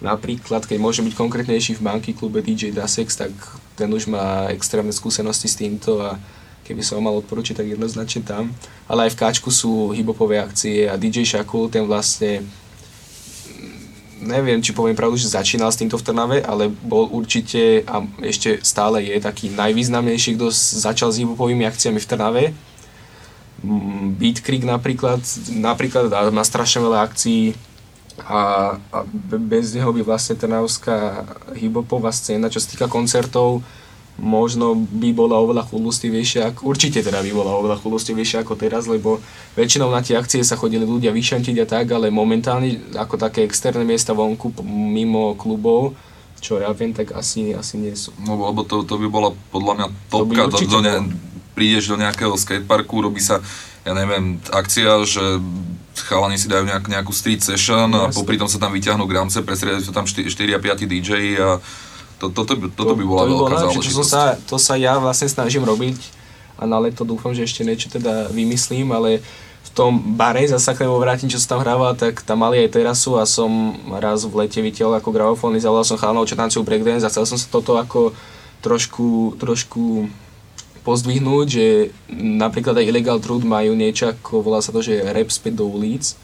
S5: Napríklad, keď môže byť konkrétnejší v banky klube DJ Dasex, tak ten už má extrémne skúsenosti s týmto a keby som mal odporučiť, tak jednoznačne tam. Ale aj v Káčku sú hip-hopové akcie a DJ Shakul, ten vlastne neviem, či poviem pravdu, že začínal s týmto v Trnave, ale bol určite a ešte stále je taký najvýznamnejší, kto začal s hip-hopovými akciami v Trnave Beat Creek napríklad, napríklad má strašne veľa akcií a, a bez neho by vlastne trnavská hiphopová scéna, čo sa týka koncertov, možno by bola oveľa chulostivejšia, určite teda by bola oveľa chulostivejšia ako teraz, lebo väčšinou na tie akcie sa chodili ľudia vyšantiť a tak, ale momentálne ako také externé miesta vonku mimo klubov, čo ja viem, tak asi, asi nie sú.
S6: No lebo to, to by bola podľa mňa topka, to, to, to ne, prídeš do nejakého skateparku, robí sa, ja neviem, akcia, že chalani si dajú nejak, nejakú street session no, a popri tom sa tam vyťahnú gramce, prestriedajú sa tam 4, 4 a 5 DJ a to, toto, by, toto by bola to by veľká záležitosť.
S5: To, sa, to sa ja vlastne snažím robiť a na leto dúfam, že ešte niečo teda vymyslím, ale v tom bare, zase sa k nemu vrátim, čo sa tam hráva, tak tam mali aj terasu a som raz v lete videl ako gramofóny, zavolal som chalanov, čo tancujú breakdance a chcel som sa toto ako trošku, trošku pozdvihnúť, že napríklad aj Illegal Truth majú niečo ako, volá sa to, že rap späť do ulic.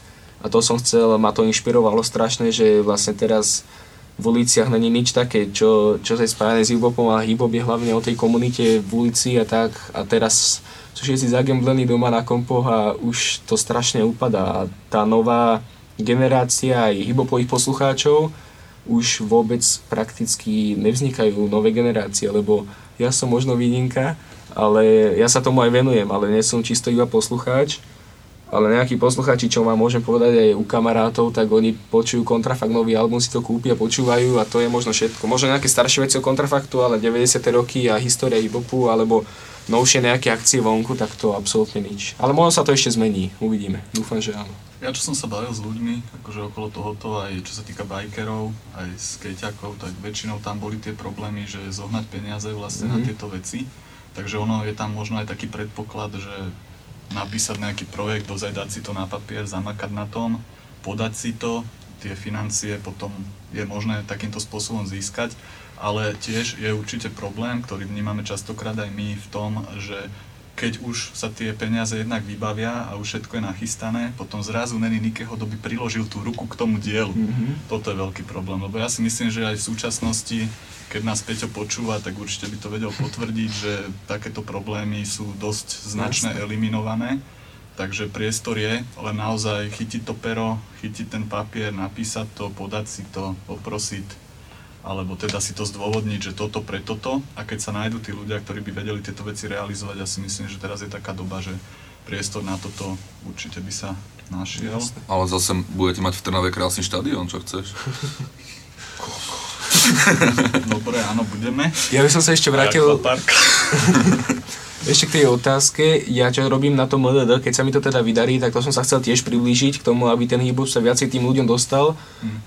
S5: A to som chcel, ma to inšpirovalo strašne, že vlastne teraz v uliciach není nič také, čo, čo sa je spájane s hiphopom, a hiphop je hlavne o tej komunite v ulici a tak. A teraz sú všetci zagemblení doma na kompoch a už to strašne upadá. A tá nová generácia aj hiphopových poslucháčov už vôbec prakticky nevznikajú nové generácie, lebo ja som možno výnimka, ale ja sa tomu aj venujem, ale nie som čisto iba poslucháč, ale nejakí poslucháči, čo vám môžem povedať aj u kamarátov, tak oni počujú kontrafakt, nový album si to kúpia, počúvajú a to je možno všetko. Možno nejaké staršie veci o kontrafaktu, ale 90. roky a história hip-hopu, alebo novšie nejaké akcie vonku, tak to absolútne nič. Ale možno sa to ešte zmení, uvidíme. Dúfam, že áno.
S4: Ja čo som sa bavil s ľuďmi, akože okolo tohoto, aj čo sa týka bajkerov, aj skejťakov, tak väčšinou tam boli tie problémy, že zohnať peniaze vlastne mm-hmm. na
S5: Mhm.
S4: tieto veci Takže ono je tam možno aj taký predpoklad, že napísať nejaký projekt, dozaj dať si to na papier, zamakať na tom, podať si to, tie financie potom je možné takýmto spôsobom získať, ale tiež je určite problém, ktorý vnímame častokrát aj my v tom, že keď už sa tie peniaze jednak vybavia a už všetko je nachystané, potom zrazu není nikoho, kto by priložil tú ruku k tomu dielu.
S5: Mhm.
S4: Toto je veľký problém, lebo ja si myslím, že aj v súčasnosti, keď nás Peťo počúva, tak určite by to vedel potvrdiť, že takéto problémy sú dosť značne eliminované. Takže priestor je, len naozaj chytiť to pero, chytiť ten papier, napísať to, podať si to, poprosiť, alebo teda si to zdôvodniť, že toto pre toto. A keď sa nájdú tí ľudia, ktorí by vedeli tieto veci realizovať, ja si myslím, že teraz je taká doba, že priestor na toto určite by sa našiel.
S6: Ale zase budete mať v Trnave krásny štadión, čo chceš?
S4: Dobre, áno, budeme.
S5: Ja by som sa ešte vrátil... Ešte k tej otázke, ja čo robím na tom MDD, keď sa mi to teda vydarí, tak to som sa chcel tiež priblížiť k tomu, aby ten hip-hop sa viacej tým ľuďom dostal,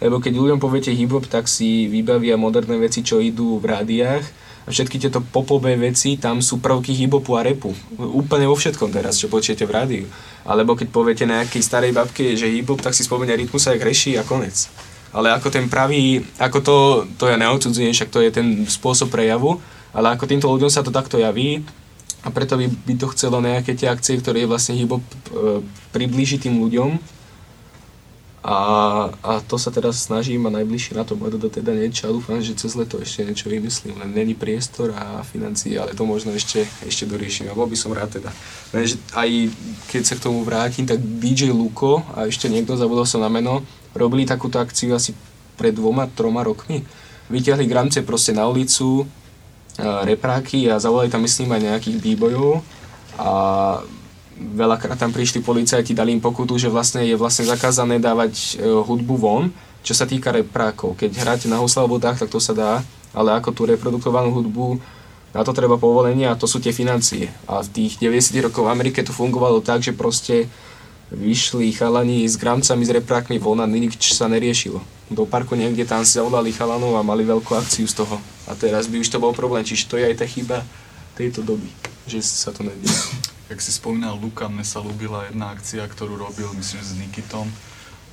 S5: lebo keď ľuďom poviete hip-hop, tak si vybavia moderné veci, čo idú v rádiách a všetky tieto popové veci, tam sú prvky hip-hopu a repu. Úplne vo všetkom teraz, čo počujete v rádiu. Alebo keď poviete nejakej starej babke, že hip-hop, tak si spomenia rytmus a jak reší a konec. Ale ako ten pravý, ako to, to ja neodsudzujem, však to je ten spôsob prejavu, ale ako týmto ľuďom sa to takto javí, a preto by, by to chcelo nejaké tie akcie, ktoré vlastne hip-hop e, priblížiť tým ľuďom. A, a to sa teraz snažím a najbližšie na to bude teda niečo a dúfam, že cez leto ešte niečo vymyslím. Len není priestor a financie, ale to možno ešte, ešte doriešim. A bol by som rád teda. Lenže aj keď sa k tomu vrátim, tak DJ Luko a ešte niekto, zabudol som na meno, robili takúto akciu asi pred dvoma, troma rokmi. Vyťahli gramce proste na ulicu, repráky a zavolali tam myslím aj nejakých b-bojov a veľakrát tam prišli policajti, dali im pokutu, že vlastne je vlastne zakázané dávať e, hudbu von, čo sa týka reprákov. Keď hráte na husle alebo tak, tak to sa dá, ale ako tú reprodukovanú hudbu, na to treba povolenie a to sú tie financie. A v tých 90 rokov v Amerike to fungovalo tak, že proste vyšli chalani s gramcami, s reprákmi von a nič sa neriešilo. Do parku niekde tam si zavolali chalanov a mali veľkú akciu z toho. A teraz by už to bol problém, čiže to je aj tá chyba tejto doby, že sa to nedieje.
S4: Jak si spomínal Luka, mne sa ľúbila jedna akcia, ktorú robil, myslím, že s Nikitom.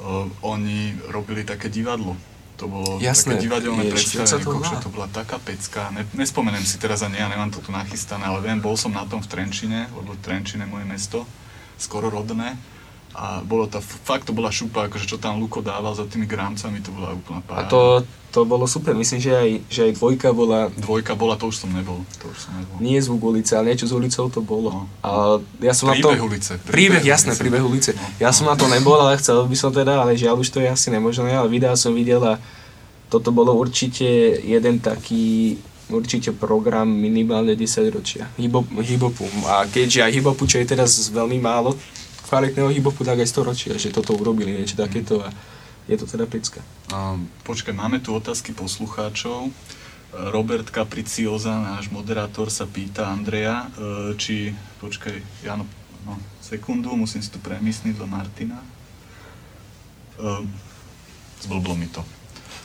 S4: Uh, oni robili také divadlo. To bolo
S5: Jasné,
S4: také divadelné predstavenie, kokšo,
S5: volá?
S4: to bola taká pecka. Ne, nespomeniem si teraz ani ja, nemám to tu nachystané, ale viem, bol som na tom v Trenčine, lebo Trenčine je moje mesto, skoro rodné. A bolo to, fakt to bola šupa, akože čo tam Luko dával za tými grámcami, to bola úplná
S5: A
S4: paráda.
S5: to, to bolo super, myslím, že aj, že aj dvojka bola...
S4: Dvojka bola, to už som nebol, to už som nebol.
S5: Nie zvuk ulice, ale niečo s ulicou to bolo. A ja som
S4: Príbeh
S5: na to...
S4: ulice, príbeh
S5: Príbeh, jasné,
S4: ulice.
S5: príbeh ulice. Ja som na to nebol, ale chcel by som teda, ale žiaľ už to je asi nemožné, ale videa som videl a toto bolo určite jeden taký určite program minimálne 10 ročia hip-hop, hip-hopu. A keďže aj hip-hopu, čo je teraz veľmi málo kvalitného hip-hopu, tak aj 100 ročia, že toto urobili niečo takéto a je to teda pecka.
S4: Počkaj, máme tu otázky poslucháčov. Robert Capricioza, náš moderátor, sa pýta Andreja, e, či... Počkaj, Jano, no, sekundu, musím si tu premiesniť do Martina. E, Zblblo mi to.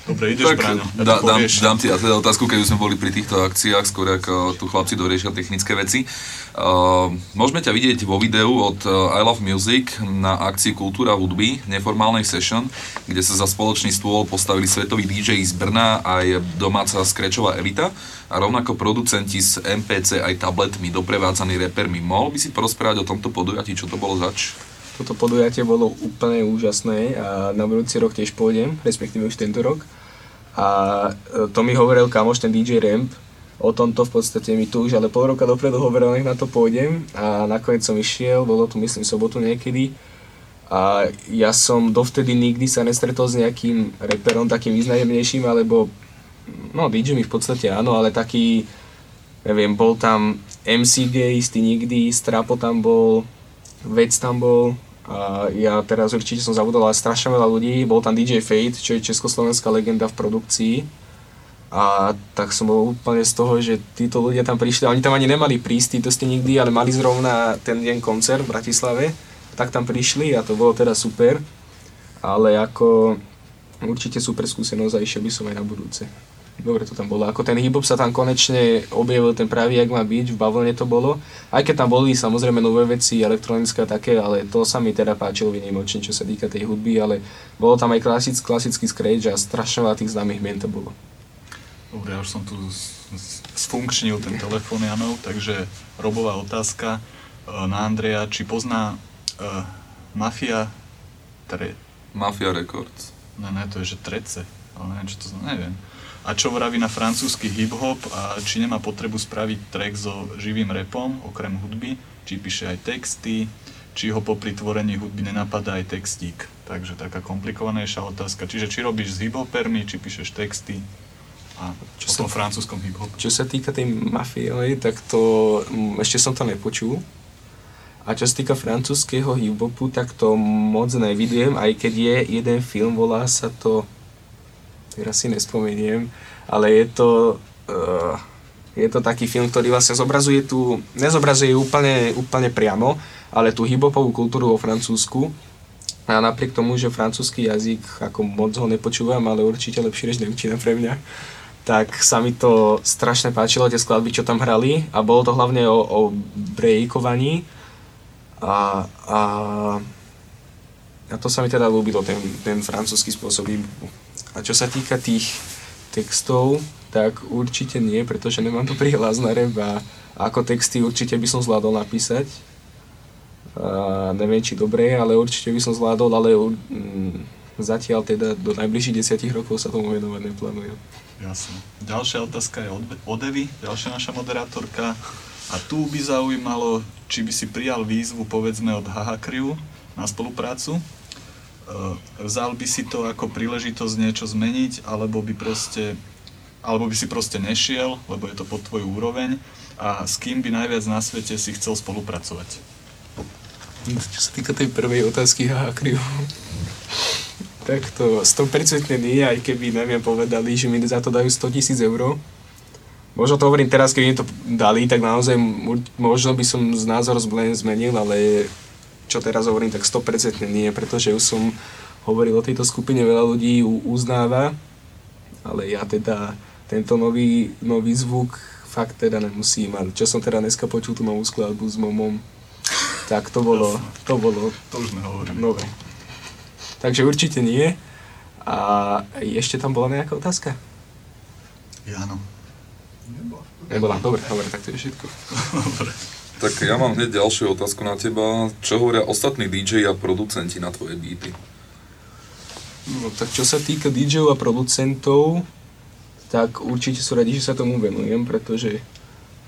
S4: Dobre, ideš,
S6: Tak,
S4: Braňo. Ja
S6: dá, dám, dám ti ja teda otázku, keď už sme boli pri týchto akciách, skôr ako tu chlapci doriešia technické veci. Uh, môžeme ťa vidieť vo videu od uh, I Love Music na akcii Kultúra hudby, neformálnej session, kde sa za spoločný stôl postavili svetoví DJ z Brna aj domáca skrečová elita a rovnako producenti z MPC aj tabletmi, doprevádzaní repermi. Mohol by si porozprávať o tomto podujatí, čo to bolo zač?
S5: Toto podujatie bolo úplne úžasné a na budúci rok tiež pôjdem, respektíve už tento rok. A e, to mi hovoril kamoš, ten DJ Ramp, o tomto v podstate mi tu už ale pol roka dopredu hovoril, nech na to pôjdem. A nakoniec som išiel, bolo to myslím sobotu niekedy. A ja som dovtedy nikdy sa nestretol s nejakým reperom takým význajemnejším, alebo no DJ mi v podstate áno, ale taký neviem, bol tam MC Gay, istý nikdy, Strapo tam bol, Vec tam bol, ja teraz určite som zabudol, ale strašne veľa ľudí. Bol tam DJ Fate, čo je československá legenda v produkcii. A tak som bol úplne z toho, že títo ľudia tam prišli. Oni tam ani nemali prísť, títo ste nikdy, ale mali zrovna ten deň koncert v Bratislave. Tak tam prišli a to bolo teda super. Ale ako určite super skúsenosť a išiel by som aj na budúce. Dobre to tam bolo. Ako ten hip-hop sa tam konečne objavil, ten pravý, jak má byť, v bavlne to bolo. Aj keď tam boli samozrejme nové veci, elektronické a také, ale to sa mi teda páčilo vynimočne, čo sa týka tej hudby, ale bolo tam aj klasick, klasický scratch a strašne veľa tých známych mien to bolo.
S4: Dobre, ja už som tu sfunkčnil ten telefón Janov, takže Robová otázka e, na Andreja, či pozná uh, Mafia tre...
S6: Mafia Records.
S4: Ne, ne, to je že Trece, ale neviem, čo to znamená, neviem. A čo vraví na francúzsky hip-hop a či nemá potrebu spraviť track so živým repom, okrem hudby, či píše aj texty, či ho popri tvorení hudby nenapadá aj textík. Takže taká komplikovanejšia otázka. Čiže či robíš s hip-hopermi, či píšeš texty a čo tom francúzskom hip-hope.
S5: Čo sa týka tej mafie, tak to mm, ešte som to nepočul. A čo sa týka francúzského hip-hopu, tak to moc nevidím, aj keď je jeden film, volá sa to, teraz si nespomeniem, ale je to, uh, je to taký film, ktorý vlastne zobrazuje tu, nezobrazuje úplne, úplne priamo, ale tú hip-hopovú kultúru vo Francúzsku. A napriek tomu, že francúzsky jazyk, ako moc ho nepočúvam, ale určite lepšie než nemčina pre mňa, tak sa mi to strašne páčilo, tie skladby, čo tam hrali a bolo to hlavne o, o breakovaní a, a, a to sa mi teda ľúbilo, ten, ten francúzsky spôsob. A čo sa týka tých textov, tak určite nie, pretože nemám dobrý hlas na rap a, a ako texty určite by som zvládol napísať. A neviem, či dobre, ale určite by som zvládol, ale mm, zatiaľ teda do najbližších desiatich rokov sa tomu venovať neplánujem.
S4: Jasne. Ďalšia otázka je od, od Evy, ďalšia naša moderátorka. A tu by zaujímalo, či by si prijal výzvu, povedzme, od Haha Crew na spoluprácu. E, vzal by si to ako príležitosť niečo zmeniť, alebo by proste alebo by si proste nešiel, lebo je to pod tvoju úroveň a s kým by najviac na svete si chcel spolupracovať?
S5: Čo sa týka tej prvej otázky haha kriu. tak to 100% nie, aj keby, neviem, povedali, že mi za to dajú 100 tisíc eur. Možno to hovorím teraz, keď mi to dali, tak naozaj možno by som názor zblen zmenil, ale čo teraz hovorím, tak 100% nie, pretože už som hovoril o tejto skupine, veľa ľudí ju uznáva, ale ja teda tento nový, nový zvuk fakt teda nemusím. A čo som teda dneska počul tú novú skladbu s Momom, tak to bolo, to bolo
S4: To už
S5: nové. Takže určite nie. A ešte tam bola nejaká otázka?
S4: Áno.
S5: Nebola. Dobre, dobre, tak to je všetko.
S4: Dobre.
S6: Tak ja mám hneď ďalšiu otázku na teba. Čo hovoria ostatní DJ a producenti na tvoje beaty?
S5: No tak čo sa týka DJov a producentov, tak určite sú radi, že sa tomu venujem, pretože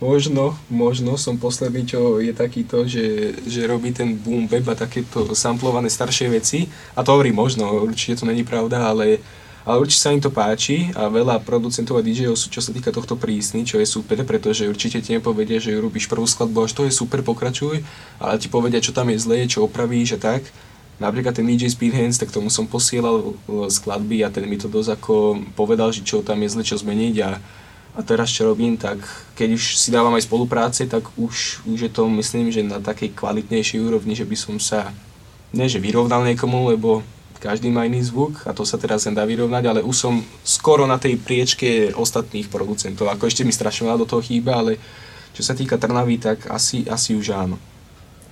S5: možno, možno som posledný, čo je takýto, že, že robí ten boom bap a takéto samplované staršie veci. A to hovorí možno, určite to není pravda, ale, ale určite sa im to páči a veľa producentov a DJov sú, čo sa týka tohto prísny, čo je super, pretože určite ti nepovedia, že robíš prvú skladbu, až to je super, pokračuj, ale ti povedia, čo tam je zlé, čo opravíš a tak. Napríklad ten DJ Speedhands, tak tomu som posielal e, skladby a ten mi to dosť ako povedal, že čo tam je zle, čo zmeniť a, a teraz čo robím, tak keď už si dávam aj spolupráce, tak už, už je to myslím, že na takej kvalitnejšej úrovni, že by som sa, ne že vyrovnal niekomu, lebo každý má iný zvuk a to sa teraz sem dá vyrovnať, ale už som skoro na tej priečke ostatných producentov. Ako ešte mi strašne do toho chýba, ale čo sa týka Trnavy, tak asi, asi už áno.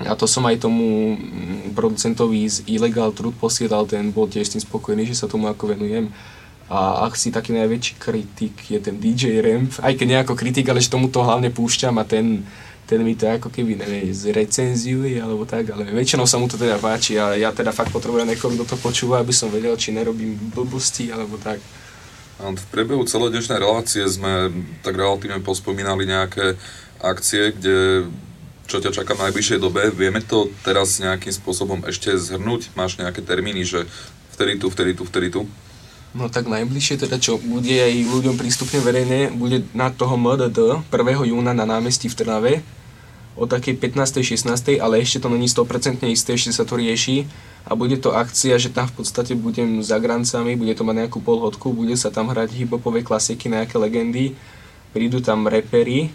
S5: A to som aj tomu mm, producentovi z Illegal Truth posiedal, ten bol tiež tým spokojný, že sa tomu ako venujem. A asi taký najväčší kritik je ten DJ Ramp, aj keď nejako kritik, ale že tomu to hlavne púšťam a ten, ten mi to ako keby, neviem, zrecenzuje alebo tak, ale väčšinou sa mu to teda páči a ja teda fakt potrebujem niekoho, kto to počúva, aby som vedel, či nerobím blbosti alebo tak.
S6: V priebehu celej dnešnej relácie sme tak relatívne pospomínali nejaké akcie, kde čo ťa čaká v najbližšej dobe. Vieme to teraz nejakým spôsobom ešte zhrnúť? Máš nejaké termíny, že vtedy tu, vtedy tu, vtedy tu?
S5: No tak najbližšie teda čo bude aj ľuďom prístupne verejne, bude na toho MDD 1. júna na námestí v Trnave o takej 15. 16. ale ešte to není 100% isté, ešte sa to rieši a bude to akcia, že tam v podstate budem za grancami, bude to mať nejakú polhodku, bude sa tam hrať hiphopové klasiky, nejaké legendy, prídu tam repery,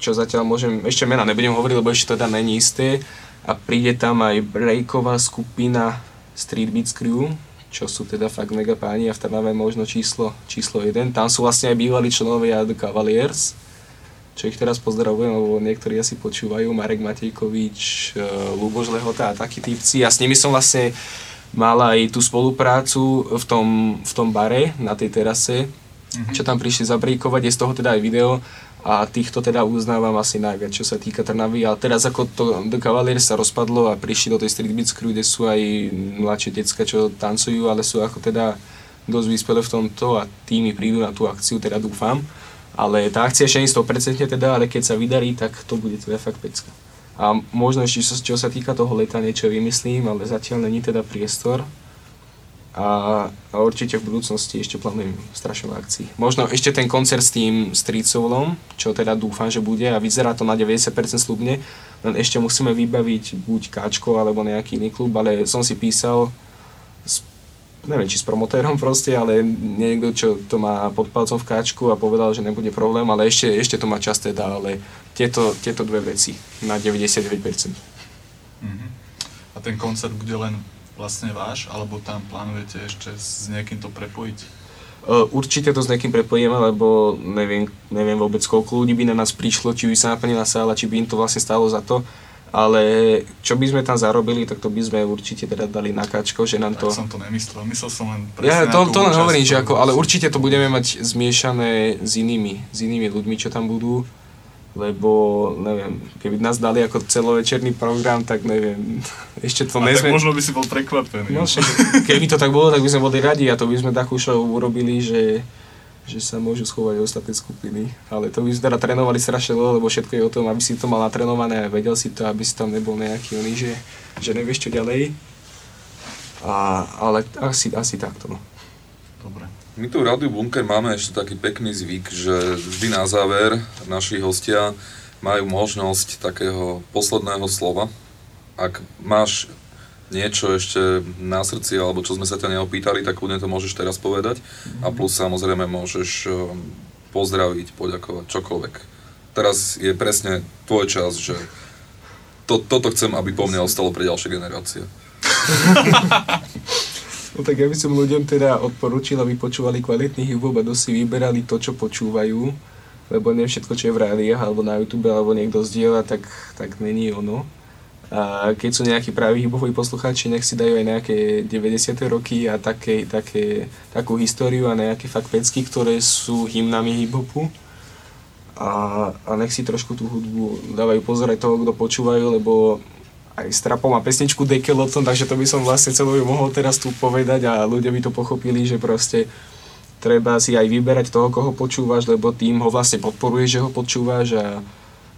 S5: čo zatiaľ môžem, ešte mena nebudem hovoriť, lebo ešte teda není isté a príde tam aj breaková skupina Street Beats Crew, čo sú teda fakt mega páni a v Trnave možno číslo, číslo 1. Tam sú vlastne aj bývalí členovia The Cavaliers, čo ich teraz pozdravujem, lebo niektorí asi počúvajú, Marek Matejkovič, e, Luboš Lehota a takí typci. A s nimi som vlastne mal aj tú spoluprácu v tom, v tom bare na tej terase, mm-hmm. čo tam prišli zabríkovať, je z toho teda aj video a týchto teda uznávam asi najviac, čo sa týka Trnavy. A teraz ako to The Cavaliers sa rozpadlo a prišli do tej Street Beats Crew, kde sú aj mladšie decka, čo tancujú, ale sú ako teda dosť vyspelé v tomto a tými prídu na tú akciu, teda dúfam. Ale tá akcia ešte nie 100% teda, ale keď sa vydarí, tak to bude teda fakt pecka. A možno ešte, čo, čo sa týka toho leta, niečo vymyslím, ale zatiaľ není teda priestor. A, a určite v budúcnosti ešte plánujem strašne akcií. Možno ešte ten koncert s tým Street čo teda dúfam, že bude a vyzerá to na 90% slubne, len ešte musíme vybaviť buď Káčko alebo nejaký iný klub, ale som si písal neviem, či s promotérom proste, ale niekto, čo to má pod palcom v káčku a povedal, že nebude problém, ale ešte, ešte to má čas teda, ale tieto, tieto dve veci na 99%.
S4: Mm-hmm. A ten koncert bude len vlastne váš, alebo tam plánujete ešte s niekým to prepojiť?
S5: Určite to s niekým prepojíme, lebo neviem, neviem vôbec, koľko ľudí by na nás prišlo, či by sa naplnila sála, či by im to vlastne stalo za to ale čo by sme tam zarobili, tak to by sme určite teda dali na kačko, že nám
S4: tak
S5: to...
S4: som to nemyslel, myslel som len
S5: Ja to, to len hovorím, že ako, ale určite to budeme mať zmiešané s inými, s inými ľuďmi, čo tam budú, lebo neviem, keby nás dali ako celovečerný program, tak neviem, ešte to
S4: nezme... tak možno by si bol prekvapený.
S5: No, keby to tak bolo, tak by sme boli radi a to by sme takú show urobili, že že sa môžu schovať ostatné skupiny. Ale to by sme teda trénovali strašne dlho, lebo všetko je o tom, aby si to mal natrénované a vedel si to, aby si tam nebol nejaký oný, že, že nevieš čo ďalej. A, ale asi, asi takto, no.
S6: My tu v Rádiu Bunker máme ešte taký pekný zvyk, že vždy na záver naši hostia majú možnosť takého posledného slova. Ak máš niečo ešte na srdci, alebo čo sme sa ťa neopýtali, tak kľudne to môžeš teraz povedať. A plus samozrejme môžeš um, pozdraviť, poďakovať, čokoľvek. Teraz je presne tvoj čas, že to, toto chcem, aby po mne ostalo pre ďalšie generácie.
S5: no tak ja by som ľuďom teda odporučil, aby počúvali kvalitný hip a si vyberali to, čo počúvajú, lebo nie všetko, čo je v rádiách alebo na YouTube, alebo niekto zdieľa, tak, tak není ono a keď sú nejakí praví hiboví poslucháči, nech si dajú aj nejaké 90. roky a také, také, takú históriu a nejaké fakt pecky, ktoré sú hymnami hiphopu. A, a nech si trošku tú hudbu dávajú pozor aj toho, kto počúvajú, lebo aj Strapo má pesničku Dekeloton, takže to by som vlastne celú mohol teraz tu povedať a ľudia by to pochopili, že proste treba si aj vyberať toho, koho počúvaš, lebo tým ho vlastne podporuješ, že ho počúvaš a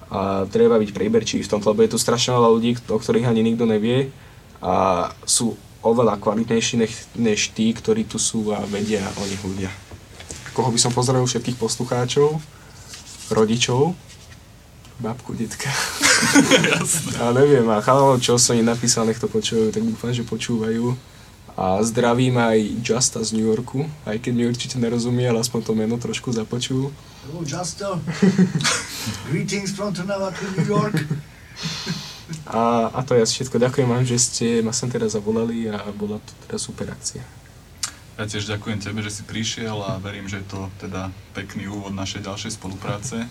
S5: a treba byť príberčí v tomto, lebo je tu strašne veľa ľudí, o ktorých ani nikto nevie a sú oveľa kvalitnejší než, než tí, ktorí tu sú a vedia o nich ľudia. Koho by som pozdravil všetkých poslucháčov, rodičov, babku, detka. a neviem, a chalanov, čo som im napísal, nech to počúvajú, tak dúfam, že počúvajú. A zdravím aj Justa z New Yorku, aj keď mi určite nerozumie, ale aspoň to meno trošku započul.
S15: Hello Justa. Greetings from Trnava to New York.
S5: A, a to je asi všetko. Ďakujem vám, že ste ma sem teraz zavolali a bola to teda super akcia.
S4: Ja tiež ďakujem tebe, že si prišiel a verím, že je to teda pekný úvod našej ďalšej spolupráce,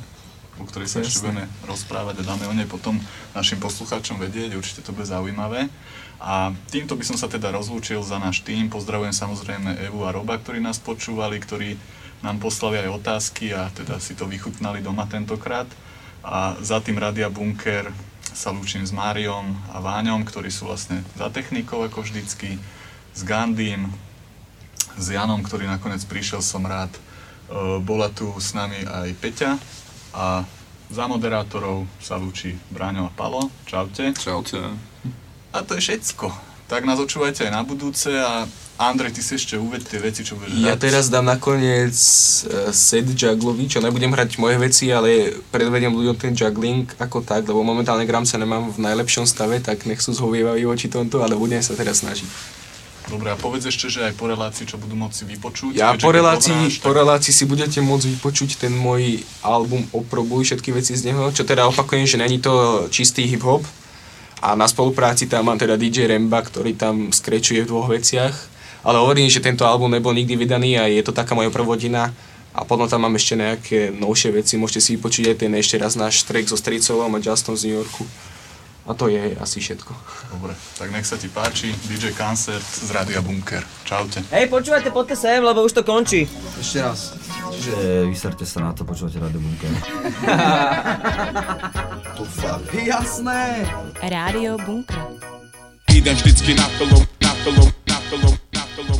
S4: o ktorej sa ešte
S5: Jasné.
S4: budeme rozprávať a dáme o nej potom našim poslucháčom vedieť, určite to bude zaujímavé. A týmto by som sa teda rozlúčil za náš tým. Pozdravujem samozrejme Evu a Roba, ktorí nás počúvali, ktorí nám poslali aj otázky a teda si to vychutnali doma tentokrát. A za tým Radia Bunker sa lúčim s Máriom a Váňom, ktorí sú vlastne za technikou ako vždycky, s Gandhim, s Janom, ktorý nakoniec prišiel, som rád. E, Bola tu s nami aj Peťa a za moderátorov sa lúči Braňo a Palo. Čaute.
S6: Čaute.
S4: A to je všetko. Tak nás očúvajte aj na budúce a Andrej, ty si ešte uveď tie veci, čo budeš
S5: Ja
S4: hrať.
S5: teraz dám nakoniec uh, set jugglový, čo nebudem hrať moje veci, ale predvediem ľuďom ten juggling ako tak, lebo momentálne gram sa nemám v najlepšom stave, tak nech sú zhovievaví voči tomto, ale budem sa teraz snažiť.
S4: Dobre, a povedz ešte, že aj po relácii, čo budú moci vypočuť.
S5: Ja po relácii, po relácii si budete môcť vypočuť ten môj album Oprobuj, všetky veci z neho, čo teda opakujem, že není to čistý hip-hop. A na spolupráci tam mám teda DJ Remba, ktorý tam skrečuje v dvoch veciach. Ale hovorím, že tento album nebol nikdy vydaný a je to taká moja prvodina. A potom tam mám ešte nejaké novšie veci, môžete si vypočuť aj ten ešte raz náš track so Stricovom a Justom z New Yorku. A to je asi všetko.
S4: Dobre, tak nech sa ti páči. DJ Concert z Rádia Bunker. Čaute.
S15: Hej, počúvajte, poďte sem, lebo už to končí.
S16: Ešte raz. Čiže vyserte sa na to, počúvate Radio Bunker.
S15: to fakt. Jasné.
S3: Rádio Bunker.
S17: Idem vždycky na kolom, na kolom, na kolom, na kolom.